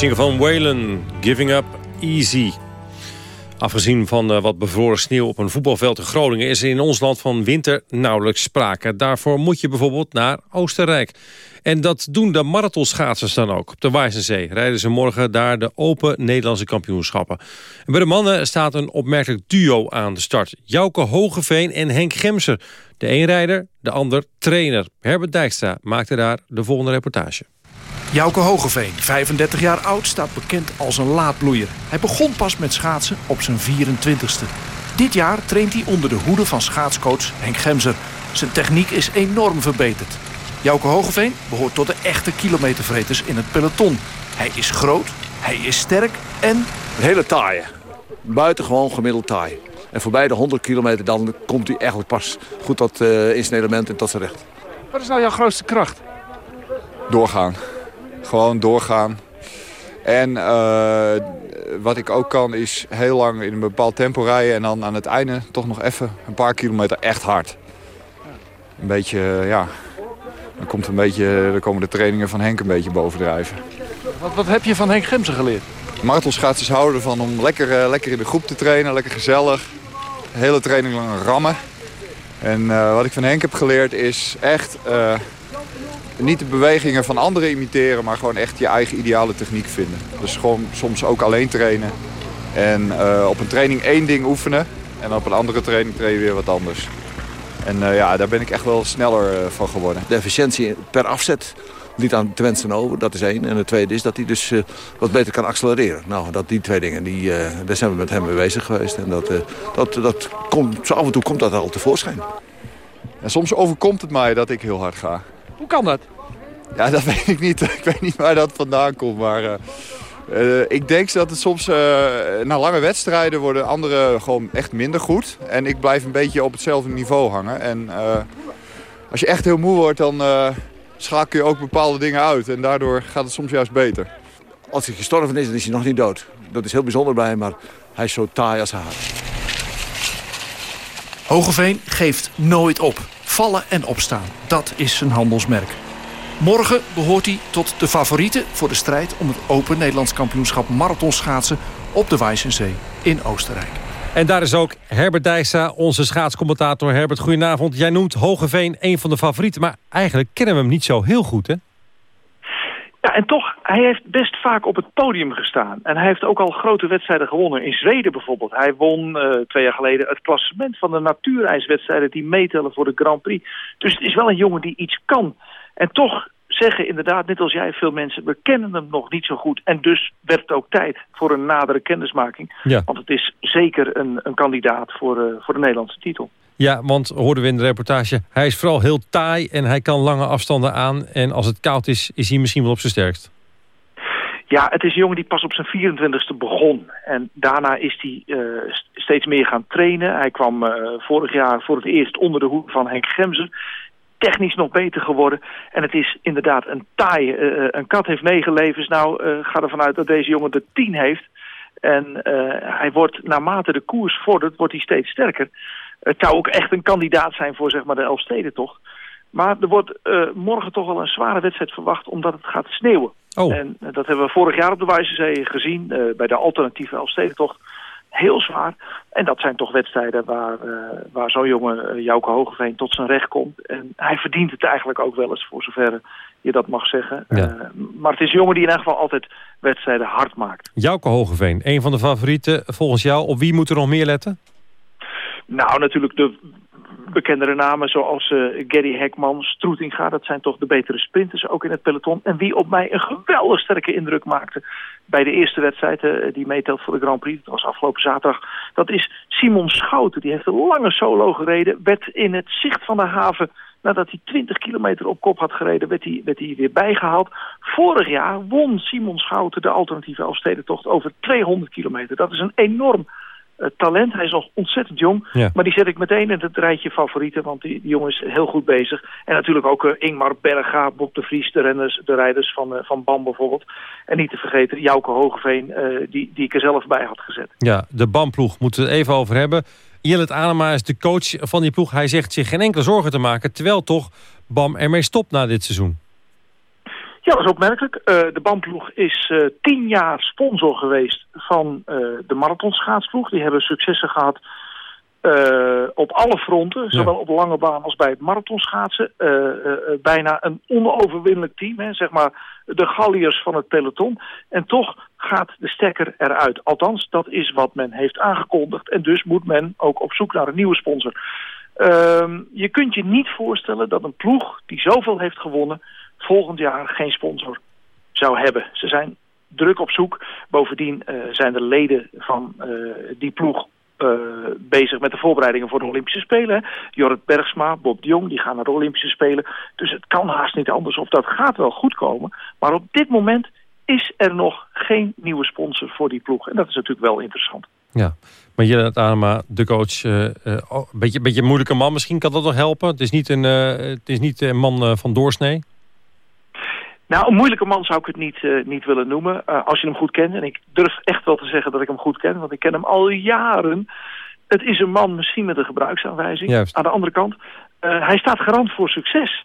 single van Waylon, Giving Up Easy. Afgezien van eh, wat bevroren sneeuw op een voetbalveld in Groningen... is er in ons land van winter nauwelijks sprake. Daarvoor moet je bijvoorbeeld naar Oostenrijk. En dat doen de marathonschaatsers dan ook. Op de Wijzenzee rijden ze morgen daar de Open Nederlandse kampioenschappen. En bij de mannen staat een opmerkelijk duo aan de start. Jouke Hogeveen en Henk Gemser. De een rijder, de ander trainer. Herbert Dijkstra maakte daar de volgende reportage. Jouke Hogeveen, 35 jaar oud, staat bekend als een laadbloeier. Hij begon pas met schaatsen op zijn 24ste. Dit jaar traint hij onder de hoede van schaatscoach Henk Gemser. Zijn techniek is enorm verbeterd. Jouke Hogeveen behoort tot de echte kilometervreters in het peloton. Hij is groot, hij is sterk en... Een hele taaie. Buitengewoon gemiddeld taai. En voorbij de 100 kilometer dan komt hij eigenlijk pas goed tot uh, in zijn element en tot zijn recht. Wat is nou jouw grootste kracht? Doorgaan. Gewoon doorgaan. En uh, wat ik ook kan is heel lang in een bepaald tempo rijden... en dan aan het einde toch nog even een paar kilometer echt hard. Een beetje, eh, ja... Dan, komt een beetje, dan komen de trainingen van Henk een beetje bovendrijven. Wat, wat heb je van Henk Gemsen geleerd? Martelschaatsers houden ervan om lekker, eh, lekker in de groep te trainen, lekker gezellig. De hele training lang rammen. En eh, wat ik van Henk heb geleerd is echt eh, niet de bewegingen van anderen imiteren, maar gewoon echt je eigen ideale techniek vinden. Dus gewoon soms ook alleen trainen. En eh, op een training één ding oefenen en op een andere training train je weer wat anders. En eh, ja, daar ben ik echt wel sneller eh, van geworden. De efficiëntie per afzet liet aan te wensen over, dat is één. En het tweede is dat hij dus wat beter kan accelereren. Nou, dat, die twee dingen, die, daar zijn we met hem mee bezig geweest. En dat, dat, dat komt, zo af en toe komt dat al tevoorschijn. En soms overkomt het mij dat ik heel hard ga. Hoe kan dat? Ja, dat weet ik niet. Ik weet niet waar dat vandaan komt. Maar eh, eh, ik denk dat het soms eh, na lange wedstrijden worden anderen gewoon echt minder goed. En ik blijf een beetje op hetzelfde niveau hangen. En eh, als je echt heel moe wordt, dan eh, schakel je ook bepaalde dingen uit. En daardoor gaat het soms juist beter. Als hij gestorven is, dan is hij nog niet dood. Dat is heel bijzonder bij hem, maar hij is zo taai als haar. Hogeveen geeft nooit op. Vallen en opstaan, dat is zijn handelsmerk. Morgen behoort hij tot de favorieten voor de strijd... om het Open Nederlands kampioenschap marathonschaatsen... op de Weissensee in Oostenrijk. En daar is ook Herbert Dijssa, onze schaatscommentator. Herbert, goedenavond. Jij noemt Hogeveen een van de favorieten... maar eigenlijk kennen we hem niet zo heel goed, hè? Ja, en toch, hij heeft best vaak op het podium gestaan. En hij heeft ook al grote wedstrijden gewonnen. In Zweden bijvoorbeeld. Hij won eh, twee jaar geleden het klassement van de natuurreiswedstrijden... die meetellen voor de Grand Prix. Dus het is wel een jongen die iets kan. En toch zeggen inderdaad, net als jij, veel mensen... we kennen hem nog niet zo goed. En dus werd het ook tijd voor een nadere kennismaking. Ja. Want het is zeker een, een kandidaat voor, eh, voor de Nederlandse titel. Ja, want hoorden we in de reportage... hij is vooral heel taai en hij kan lange afstanden aan. En als het koud is, is hij misschien wel op zijn sterkst. Ja, het is een jongen die pas op zijn 24e begon. En daarna is hij eh, st- steeds meer gaan trainen. Hij kwam eh, vorig jaar voor het eerst onder de hoed van Henk Gemser. Technisch nog beter geworden. En het is inderdaad een taai. eh, een kat heeft negen levens. Nou, ga ervan uit dat deze jongen er tien heeft. En hij wordt, naarmate de koers vordert, wordt hij steeds sterker. Het zou ook echt een kandidaat zijn voor zeg maar, de Elfstedentocht. Maar er wordt eh, morgen toch wel een zware wedstrijd verwacht omdat het gaat sneeuwen. Oh. En eh, dat hebben we vorig jaar op de Wijzezee gezien eh, bij de alternatieve Elfstedentocht. Heel zwaar. En dat zijn toch wedstrijden waar, waar zo'n jongen, Jouke Hogeveen, tot zijn recht komt. En hij verdient het eigenlijk ook wel eens, voor zover je dat mag zeggen. Ja. Maar het is een jongen die in ieder geval altijd wedstrijden hard maakt. Jouke Hogeveen, een van de favorieten volgens jou. Op wie moet er nog meer letten? Nou, natuurlijk de bekendere namen zoals eh Gary Hekman, Stroetinga. Dat zijn toch de betere sprinters ook in het peloton. En wie op mij een geweldig sterke indruk maakte bij de eerste wedstrijd eh, die meetelt voor de Grand Prix. Dat was afgelopen zaterdag. Dat is Simon Schouten. Die heeft een lange solo gereden. Werd in het zicht van de haven nadat hij 20 kilometer op kop had gereden, werd hij, werd hij weer bijgehaald. Vorig jaar won Simon Schouten de alternatieve Elfstedentocht over 200 kilometer. Dat is een enorm talent. Hij is nog ontzettend jong. Ja. Maar die zet ik meteen in het rijtje favorieten. Want die, die jongen is heel goed bezig. En natuurlijk ook eh, Ingmar Berga, Bob de Vries, de, renners, de rijders van, eh, van BAM bijvoorbeeld. En niet te vergeten Jouke Hogeveen, eh, die, die ik er zelf bij had gezet. Ja, de BAM-ploeg moeten we het even over hebben. Jillet Anema is de coach van die ploeg. Hij zegt zich geen enkele zorgen te maken... terwijl toch BAM ermee stopt na dit seizoen. Ja, dat is opmerkelijk. Eh, de BAM-ploeg is eh, tien jaar sponsor geweest van eh, de marathonschaatsploeg. Die hebben successen gehad eh, op alle fronten. Zowel op lange baan als bij het marathonschaatsen. Bijna een onoverwinnelijk team. Hè, zeg maar de Galliërs van het peloton. En toch gaat de stekker eruit. Althans, dat is wat men heeft aangekondigd. En dus moet men ook op zoek naar een nieuwe sponsor. Ehm, je kunt je niet voorstellen dat een ploeg die zoveel heeft gewonnen... volgend jaar geen sponsor zou hebben. Ze zijn druk op zoek. Bovendien eh, zijn de leden van eh, die ploeg eh, bezig met de voorbereidingen voor de Olympische Spelen. Jorrit Bergsma, Bob de Jong, die gaan naar de Olympische Spelen. Dus het kan haast niet anders of dat gaat wel goed komen. Maar op dit moment is er nog geen nieuwe sponsor voor die ploeg. En dat is natuurlijk wel interessant. Ja, maar Jillet Anema, de coach, eh, oh, een beetje, beetje een moeilijke man. Misschien kan dat nog helpen. Het is niet een, het is niet een man van doorsnee. Nou, een moeilijke man zou ik het niet, eh, niet willen noemen. Eh, als je hem goed kent. En ik durf echt wel te zeggen dat ik hem goed ken. Want ik ken hem al jaren. Het is een man misschien met een gebruiksaanwijzing. Juist. Aan de andere kant, eh, hij staat garant voor succes.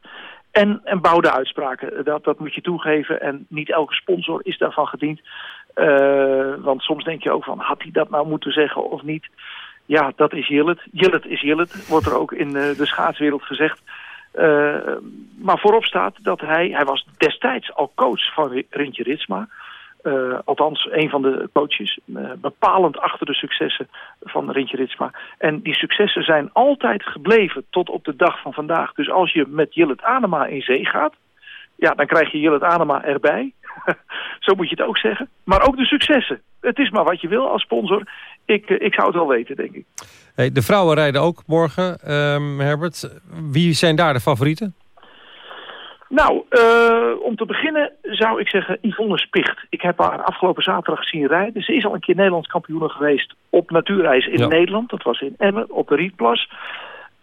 En, en bouwde uitspraken. Dat, dat moet je toegeven. En niet elke sponsor is daarvan gediend. Want soms denk je ook van, had hij dat nou moeten zeggen of niet? Ja, dat is Jillet. Jillet is Jillet, wordt er ook in de schaatswereld gezegd. Eh, maar voorop staat dat hij, hij was destijds al coach van Ri- Rintje Ritsma. Eh, althans, een van de coaches. eh, bepalend achter de successen van Rintje Ritsma. En die successen zijn altijd gebleven tot op de dag van vandaag. Dus als je met Jillet Anema in zee gaat, ja, dan krijg je Jillet Anema erbij. Zo moet je het ook zeggen. Maar ook de successen. Het is maar wat je wil als sponsor. Ik, eh, ik zou het wel weten, denk ik. Hey, de vrouwen rijden ook morgen, ehm, Herbert. Wie zijn daar de favorieten? Nou, eh, om te beginnen zou ik zeggen Yvonne Spicht. Ik heb haar afgelopen zaterdag zien rijden. Ze is al een keer Nederlands kampioen geweest op natuurreis in Ja. Nederland. Dat was in Emmen, op de Rietplas.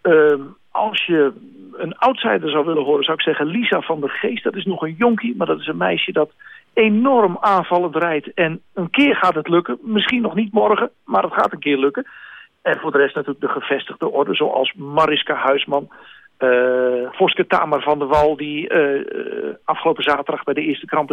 Ehm, als je een outsider zou willen horen, zou ik zeggen Lisa van der Geest. Dat is nog een jonkie, maar dat is een meisje dat enorm aanvallend rijdt. En een keer gaat het lukken. Misschien nog niet morgen, maar het gaat een keer lukken. En voor de rest natuurlijk de gevestigde orde, zoals Mariska Huisman... eh Voske Tamer van der Wal, die eh, afgelopen zaterdag bij de eerste Grand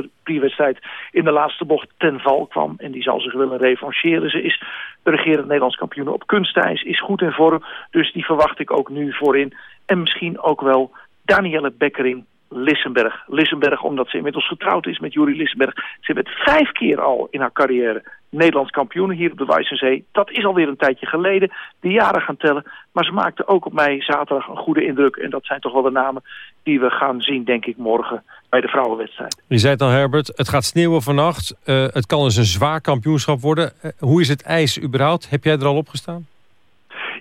in de laatste bocht ten val kwam. En die zal zich willen revancheren. Ze is de regerend Nederlands kampioen op kunstijs, is goed in vorm. Dus die verwacht ik ook nu voorin. En misschien ook wel Danielle Bekkering, Lissenberg. Lissenberg, omdat ze inmiddels getrouwd is met Juri Lissenberg. Ze werd vijf keer al in haar carrière Nederlands kampioen hier op de Wijzenzee. Dat is alweer een tijdje geleden. De jaren gaan tellen. Maar ze maakte ook op mij zaterdag een goede indruk. En dat zijn toch wel de namen die we gaan zien, denk ik, morgen bij de vrouwenwedstrijd. Je zei het al, Herbert, het gaat sneeuwen vannacht. Eh, het kan dus een zwaar kampioenschap worden. Eh, hoe is het ijs überhaupt? Heb jij er al op gestaan?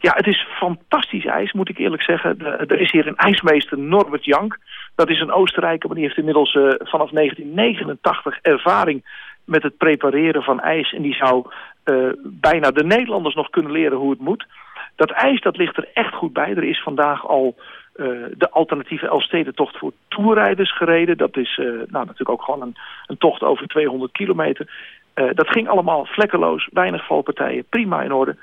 Ja, het is fantastisch ijs, moet ik eerlijk zeggen. De- er is hier een ijsmeester, Norbert Jank. Dat is een Oostenrijker, maar die heeft inmiddels eh, vanaf 1989 ervaring met het prepareren van ijs. En die zou eh, bijna de Nederlanders nog kunnen leren hoe het moet. Dat ijs, dat ligt er echt goed bij. Er is vandaag al eh, de alternatieve Elfstedentocht voor toerrijders gereden. Dat is nou, natuurlijk ook gewoon een, een tocht over 200 kilometer. Dat ging allemaal vlekkeloos, weinig valpartijen, prima in orde.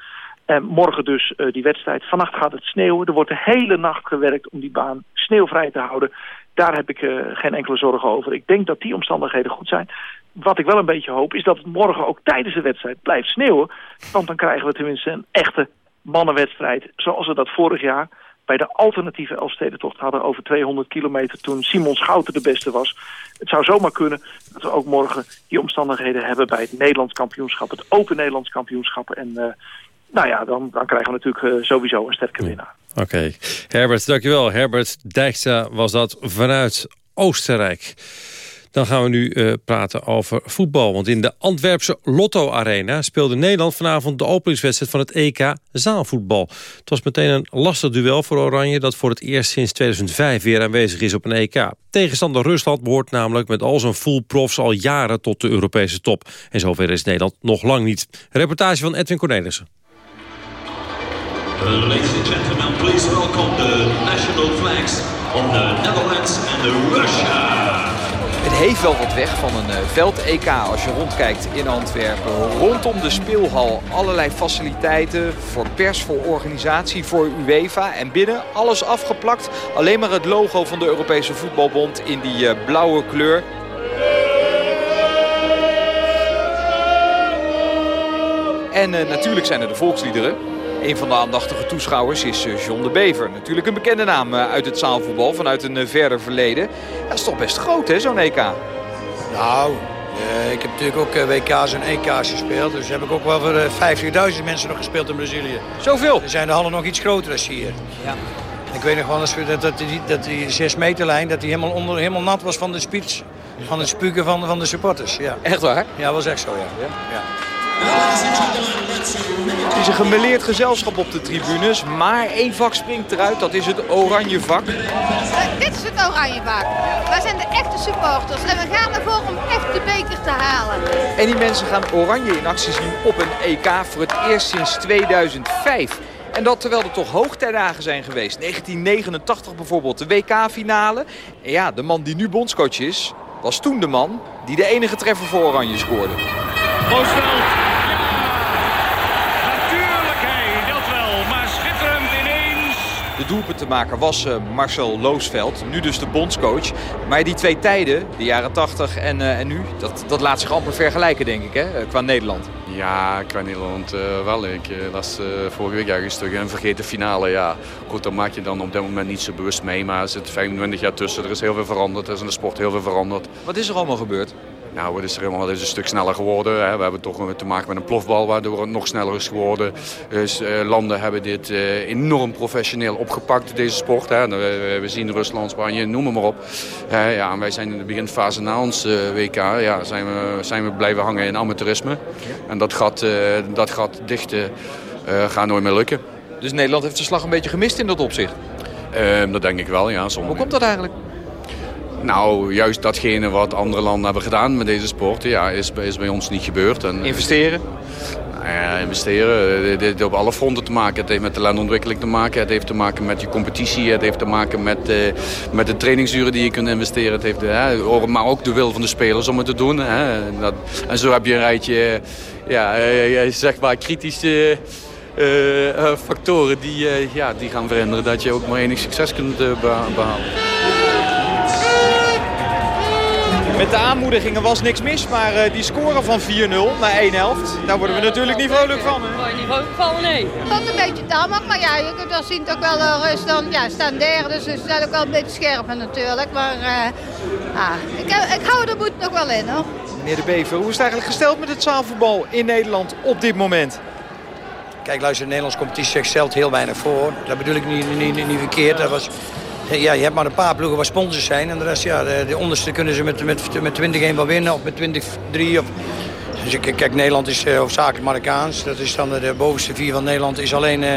En morgen dus eh, die wedstrijd. Vannacht gaat het sneeuwen. Er wordt de hele nacht gewerkt om die baan sneeuwvrij te houden. Daar heb ik eh, geen enkele zorgen over. Ik denk dat die omstandigheden goed zijn. Wat ik wel een beetje hoop is dat het morgen ook tijdens de wedstrijd blijft sneeuwen. Want dan krijgen we tenminste een echte mannenwedstrijd. Zoals we dat vorig jaar bij de alternatieve Elfstedentocht hadden over 200 kilometer toen Simon Schouten de beste was. Het zou zomaar kunnen dat we ook morgen die omstandigheden hebben bij het Nederlands kampioenschap, het Open Nederlands kampioenschap. En eh, nou ja, dan, dan krijgen we natuurlijk eh, sowieso een sterke winnaar. Oké. Herbert, dankjewel. Herbert Dijkstra was dat vanuit Oostenrijk. Dan gaan we nu eh, praten over voetbal. Want in de Antwerpse Lotto Arena speelde Nederland vanavond de openingswedstrijd van het EK zaalvoetbal. Het was meteen een lastig duel voor Oranje dat voor het eerst sinds 2005 weer aanwezig is op een EK. Tegenstander Rusland behoort namelijk met al zijn full profs al jaren tot de Europese top. En zover is Nederland nog lang niet. Reportage van Edwin Cornelissen. Ladies and gentlemen, please welcome the national flags of the Netherlands and the Russia. Het heeft wel wat weg van een eh, veld-EK als je rondkijkt in Antwerpen. Rondom de speelhal allerlei faciliteiten voor pers, voor organisatie, voor UEFA. En binnen alles afgeplakt. Alleen maar het logo van de Europese Voetbalbond in die eh, blauwe kleur. En eh, natuurlijk zijn er de volksliederen. Een van de aandachtige toeschouwers is eh, John de Bever. Natuurlijk een bekende naam eh, uit het zaalvoetbal vanuit een eh, verder verleden. Dat is toch best groot hè, zo'n EK? Nou, ik heb natuurlijk ook WK's en EK's gespeeld. Dus heb ik ook wel voor eh, 50.000 mensen nog gespeeld in Brazilië. Zoveel? Er zijn de hallen nog iets groter dan hier. Ja. Ik weet nog wel eens dat, dat, die, dat die 6 meterlijn dat die helemaal, onder, helemaal nat was van de speech. Van het spugen van, van de supporters. Ja. Echt waar? Ja, was echt zo, ja. ja. Het is een gemeleerd gezelschap op de tribunes. Maar één vak springt eruit, dat is het oranje vak. Dit is het oranje vak. Wij zijn de echte supporters en we gaan ervoor om echt de beker te halen. En die mensen gaan oranje in actie zien op een EK voor het eerst sinds 2005. En dat terwijl er toch hoogtijdagen zijn geweest. 1989 bijvoorbeeld, de WK-finale. Ja, de man die nu bondscoach is, was toen de man die de enige treffer voor Oranje scoorde. Roosveld. Natuurlijk hij, dat wel. Maar schitterend ineens. De doelpuntenmaker was eh, Marcel Loosveld, nu dus de bondscoach. Maar die twee tijden, de jaren 80 en, eh, en nu, dat, dat laat zich amper vergelijken denk ik, hè, eh, qua Nederland. Ja, qua Nederland eh, wel. Ik, dat is eh, vorige week ergens terug. Een vergeten finale, ja. Goed, daar maak je dan op dit moment niet zo bewust mee. Maar er zit 25 jaar tussen. Er is heel veel veranderd. Er is in de sport heel veel veranderd. Wat is er allemaal gebeurd? Nou, het is er helemaal het is een stuk sneller geworden. Hè. We hebben toch te maken met een plofbal waardoor het nog sneller is geworden. Dus eh, landen hebben dit eh, enorm professioneel opgepakt, deze sport. Hè. We, we zien Rusland, Spanje, noem maar op. Ja, en wij zijn in de beginfase na ons eh, WK ja, zijn, we, zijn we blijven hangen in amateurisme. En dat gaat, dat gaat dichten gaat nooit meer lukken. Dus Nederland heeft de slag een beetje gemist in dat opzicht? Eh, dat denk ik wel, ja. Sommige. Hoe komt dat eigenlijk? Nou, juist datgene wat andere landen hebben gedaan met deze sport, ja, is, is bij ons niet gebeurd. En, Investeren? Nou ja, investeren. Dit heeft op alle fronten te maken. Het heeft met talentontwikkeling te maken. Het heeft te maken met je competitie. Het heeft te maken met, eh, met de trainingsuren die je kunt investeren. Het heeft, eh, maar ook de wil van de spelers om het te doen. Hè. En, dat, en zo heb je een rijtje eh, ja, eh, zeg maar kritische eh, eh, factoren die, eh, ja, die gaan veranderen. Dat je ook maar enig succes kunt eh, beha- behalen. Met de aanmoedigingen was niks mis, maar eh, die scoren van 4-0 na 1 helft, daar worden we natuurlijk niet vrolijk van. Hè? Word je niet vrolijk van, nee. Dat een beetje tamelijk, maar ja, je kunt dat zien toch wel uh, rust dan, ja, staan derde, dus ze staan ook wel een beetje scherper natuurlijk. Maar eh, ah, ik, heb- ik hou de moed nog wel in hoor. Meneer De Bever, hoe is het eigenlijk gesteld met het zaalvoetbal in Nederland op dit moment? Kijk, luister, de Nederlandse competitie stelt heel weinig voor. Dat bedoel ik niet, niet, niet, niet verkeerd. Dat was, ja, je hebt maar een paar ploegen waar sponsors zijn. En de rest, ja, de, de onderste kunnen ze met, met, met 20-1 wel winnen of met 20-3. Of... Dus ik- kijk, Nederland is uh, hoofdzakelijk Marokkaans. Dat is dan de, de bovenste vier van Nederland. Is alleen eh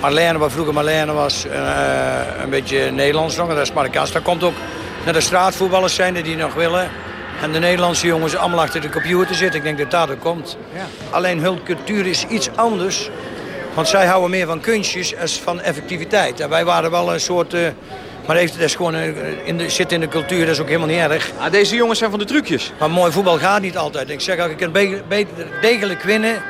Marlene, waar vroeger Marlene was, eh, een beetje Nederlands nog. En dat is Marokkaans. Daar komt ook naar de straatvoetballers zijn die nog willen. En de Nederlandse jongens allemaal achter de computer zitten. Ik denk dat dat er komt. Alleen hun cultuur is iets anders. Want zij houden meer van kunstjes als van effectiviteit. En wij waren wel een soort... eh, maar heeft, dat is gewoon eh, in de, zit in de cultuur, dat is ook helemaal niet erg. Ah, deze jongens zijn van de trucjes. Maar mooi voetbal gaat niet altijd. Ik zeg ook, kunt be- beter degelijk winnen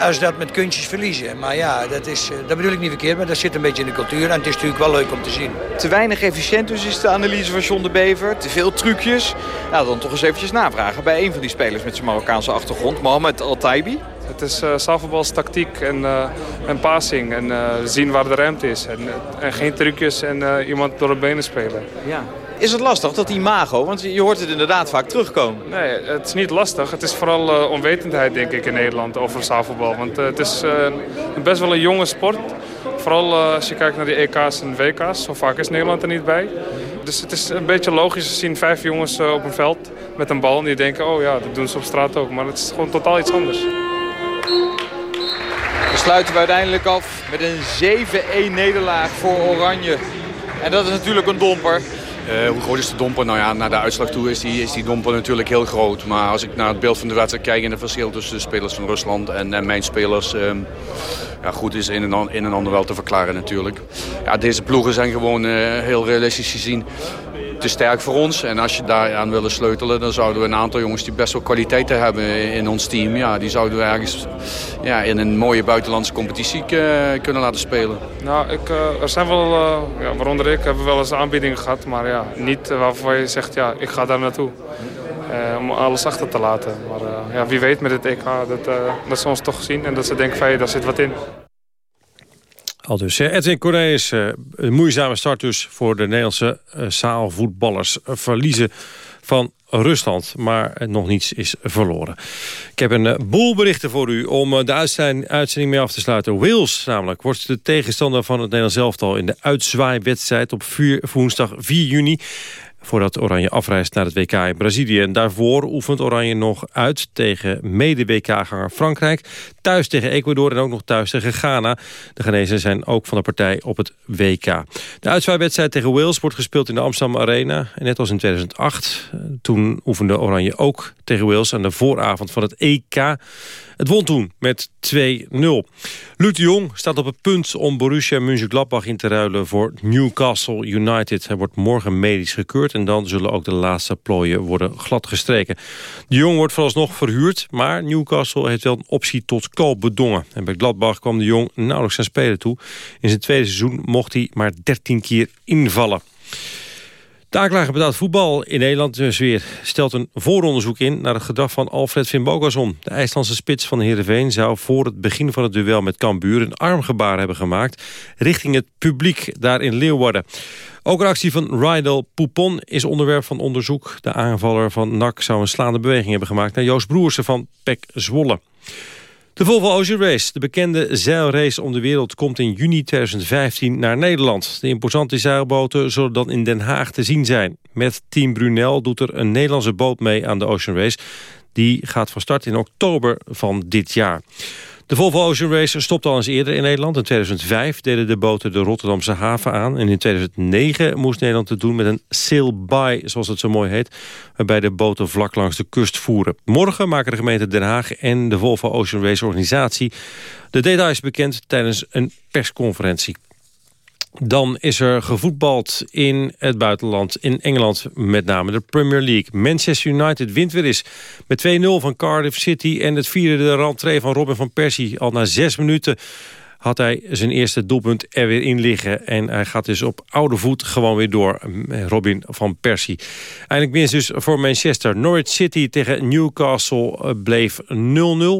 als dat met kunstjes verliezen. Maar ja, dat, is, eh, dat bedoel ik niet verkeerd, maar dat zit een beetje in de cultuur. En het is natuurlijk wel leuk om te zien. Te weinig efficiënt dus is de analyse van John de Bever. Te veel trucjes. Nou, dan toch eens eventjes navragen bij een van die spelers met zijn Marokkaanse achtergrond. Mohamed Al-Taibi. Het is uh, zaalvoetbals tactiek en, eh, en passing en eh, zien waar de ruimte is. En, en geen trucjes en iemand door de benen spelen. Ja. Is het lastig, dat imago? Want je hoort het inderdaad vaak terugkomen. Nee, het is niet lastig. Het is vooral onwetendheid denk ik in Nederland over zaalvoetbal. Want het is best wel een jonge sport. Vooral als je kijkt naar die EK's en WK's. Zo vaak is Nederland er niet bij. Dus het is een beetje logisch. te zien vijf jongens op een veld met een bal. En die denken, oh ja, dat doen ze op straat ook. Maar het is gewoon totaal iets anders. Sluiten we uiteindelijk af met een 7-1 nederlaag voor Oranje. En dat is natuurlijk een domper. Eh, hoe groot is de domper? Nou ja, naar de uitslag toe is die, is die domper natuurlijk heel groot. Maar als ik naar het beeld van de wedstrijd kijk en het verschil tussen de spelers van Rusland en, mijn spelers... ehm, ja, goed is een en, an- een en ander wel te verklaren natuurlijk. Ja, deze ploegen zijn gewoon eh, heel realistisch gezien te sterk voor ons. En als je daaraan willen sleutelen, dan zouden we een aantal jongens die best wel kwaliteiten hebben in ons team. Ja, die zouden we ergens ja, in een mooie buitenlandse competitie eh, kunnen laten spelen. Nou, ik, eh, er zijn wel, eh, ja, waaronder ik, hebben wel eens aanbiedingen gehad. Maar ja, niet waarvan je zegt, ja, ik ga daar naartoe. Om alles achter te laten. Maar ja, wie weet met het EK, dat, dat ze ons toch zien. En dat ze denken van, hé, daar zit wat in. Al dus. Edwin Cornelis, eh, een moeizame start dus voor de Nederlandse eh, zaalvoetballers. Eh, Verliezen van Rusland, maar nog niets is verloren. Ik heb een boel berichten voor u om de uitzending, mee af te sluiten. Wales namelijk wordt de tegenstander van het Nederlands elftal... in de uitzwaaiwedstrijd op woensdag 4 juni voordat Oranje afreist naar het WK in Brazilië. En daarvoor oefent Oranje nog uit tegen mede-WK-ganger Frankrijk. Thuis tegen Ecuador en ook nog thuis tegen Ghana. De Ghanesen zijn ook van de partij op het WK. De uitzwaaiwedstrijd tegen Wales wordt gespeeld in de Amsterdam Arena. En net als in 2008. eh, Toen oefende Oranje ook tegen Wales aan de vooravond van het EK. Het won toen met 2-0. Luc de Jong staat op het punt om Borussia Mönchengladbach in te ruilen voor Newcastle United. Hij wordt morgen medisch gekeurd. En dan zullen ook de laatste plooien worden gladgestreken. De Jong wordt vooralsnog verhuurd, maar Newcastle heeft wel een optie tot koop bedongen. En bij Gladbach kwam de Jong nauwelijks aan spelen toe. In zijn tweede seizoen mocht hij maar 13 keer invallen. De aanklager betaald voetbal in Nederland dus weer stelt een vooronderzoek in naar het gedrag van Alfred Finn Bogason. De IJslandse spits van Heerenveen zou voor het begin van het duel met Cambuur een armgebaar hebben gemaakt richting het publiek daar in Leeuwarden. Ook een actie van Rydal Poupon is onderwerp van onderzoek. De aanvaller van NAC zou een slaande beweging hebben gemaakt naar Joost Broersen van PEC Zwolle. De Volvo Ocean Race, de bekende zeilrace om de wereld... komt in juni 2015 naar Nederland. De imposante zeilboten zullen dan in Den Haag te zien zijn. Met Team Brunel doet er een Nederlandse boot mee aan de Ocean Race. Die gaat van start in oktober van dit jaar. De Volvo Ocean Race stopte al eens eerder in Nederland. In 2005 deden de boten de Rotterdamse haven aan. En in 2009 moest Nederland het doen met een sail-by, zoals het zo mooi heet. Waarbij de boten vlak langs de kust voeren. Morgen maken de gemeente Den Haag en de Volvo Ocean Race organisatie... de details bekend tijdens een persconferentie. Dan is er gevoetbald in het buitenland, in Engeland met name. De Premier League. Manchester United wint weer eens met 2-0 van Cardiff City... en het vierde de rentree van Robin van Persie. Al na zes minuten had hij zijn eerste doelpunt er weer in liggen. En hij gaat dus op oude voet gewoon weer door, Robin van Persie. Eindelijk winst dus voor Manchester. Norwich City tegen Newcastle eh, bleef 0-0.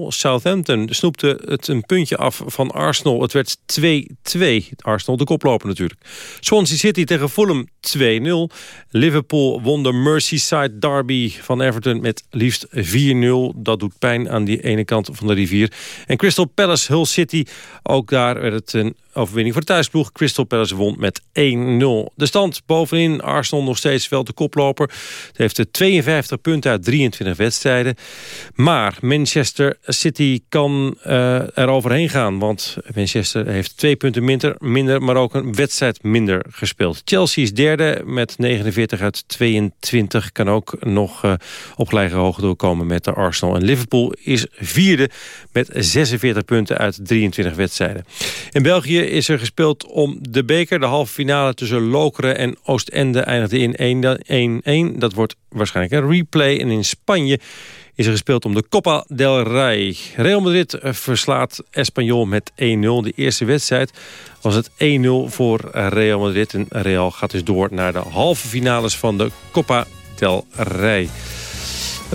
Southampton snoepte het een puntje af van Arsenal. Het werd 2-2. Arsenal de koploper natuurlijk. Swansea City tegen Fulham 2-0. Liverpool won de Merseyside derby van Everton met liefst 4-0. Dat doet pijn aan die ene kant van de rivier. En Crystal Palace Hull City ook daar werd het een overwinning voor de thuisploeg. Crystal Palace won met 1-0. De stand bovenin, Arsenal nog steeds wel de koploper. Het heeft 52 punten uit 23 wedstrijden. Maar Manchester City kan uh, er overheen gaan. Want Manchester heeft twee punten minder, minder, maar ook een wedstrijd minder gespeeld. Chelsea is derde met 49 uit 22. Kan ook nog uh, op gelijke hoogte doorkomen met de Arsenal. En Liverpool is vierde met 46 punten uit 23 wedstrijden. In België is er gespeeld om de beker. De halve finale tussen Lokeren en Oostende eindigde in 1-1. Dat wordt waarschijnlijk een replay. En in Spanje is er gespeeld om de Copa del Rey. Real Madrid verslaat Espanyol met 1-0. De eerste wedstrijd was het 1-0 voor Real Madrid. En Real gaat dus door naar de halve finales van de Copa del Rey.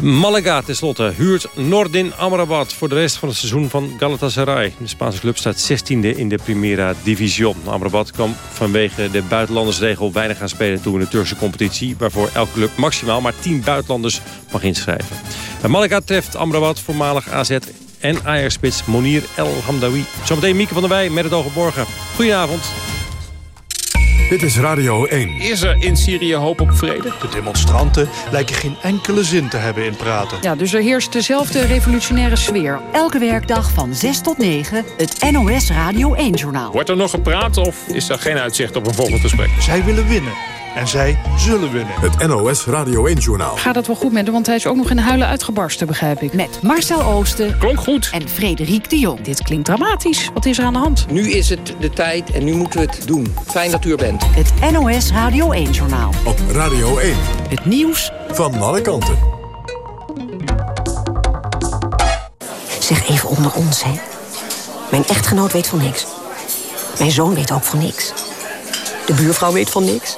Malaga tenslotte huurt Nordin Amrabat voor de rest van het seizoen van Galatasaray. De Spaanse club staat 16e in de Primera Division. Amrabat kwam vanwege de buitenlandersregel weinig gaan spelen toe in de Turkse competitie... waarvoor elke club maximaal maar 10 buitenlanders mag inschrijven. Bij Malaga treft Amrabat voormalig AZ en Ajax-spits Monir El Hamdawi. Zometeen Mieke van der Wij met het oog morgen. Goedenavond. Dit is Radio 1. Is er in Syrië hoop op vrede? De demonstranten lijken geen enkele zin te hebben in praten. Ja, dus er heerst dezelfde revolutionaire sfeer. Elke werkdag van 6 tot 9, het NOS Radio 1-journaal. Wordt er nog gepraat of is er geen uitzicht op een volgend gesprek? Zij willen winnen. En zij zullen winnen. Het NOS Radio 1-journaal. Gaat het wel goed met hem, want hij is ook nog in huilen uitgebarsten, begrijp ik. Met Marcel Oosten. Klonk goed. En Frederik de Jong. Dit klinkt dramatisch. Wat is er aan de hand? Nu is het de tijd en nu moeten we het doen. Fijn dat u er bent. Het NOS Radio 1-journaal. Op Radio 1. Het nieuws van alle kanten. Zeg even onder ons, hè. Mijn echtgenoot weet van niks. Mijn zoon weet ook van niks. De buurvrouw weet van niks.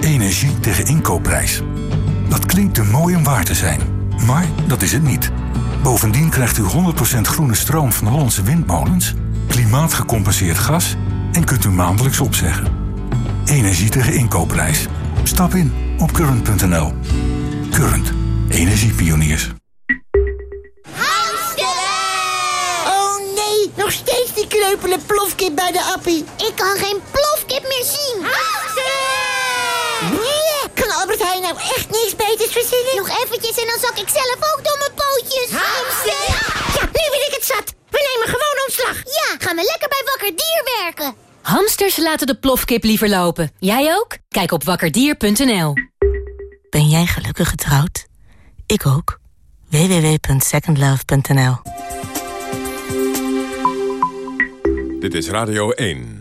Energie tegen inkoopprijs. Dat klinkt te mooi om waar te zijn, maar dat is het niet. Bovendien krijgt u 100% groene stroom van Hollandse windmolens, klimaatgecompenseerd gas en kunt u maandelijks opzeggen. Energie tegen inkoopprijs. Stap in op current.nl. Current. Energiepioniers. Oh nee, nog steeds die kreupele plofkip bij de appie. Ik kan geen plofkip meer zien. Nee, kan Albert Heijn nou echt niks verzinnen? Nog eventjes en dan zak ik zelf ook door mijn pootjes. Hamster! Ja, nu ben ik het zat. We nemen gewoon ontslag. Ja, gaan we lekker bij Wakker Dier werken. Hamsters laten de plofkip liever lopen. Jij ook? Kijk op wakkerdier.nl. Ben jij gelukkig getrouwd? Ik ook. www.secondlove.nl Dit is Radio 1.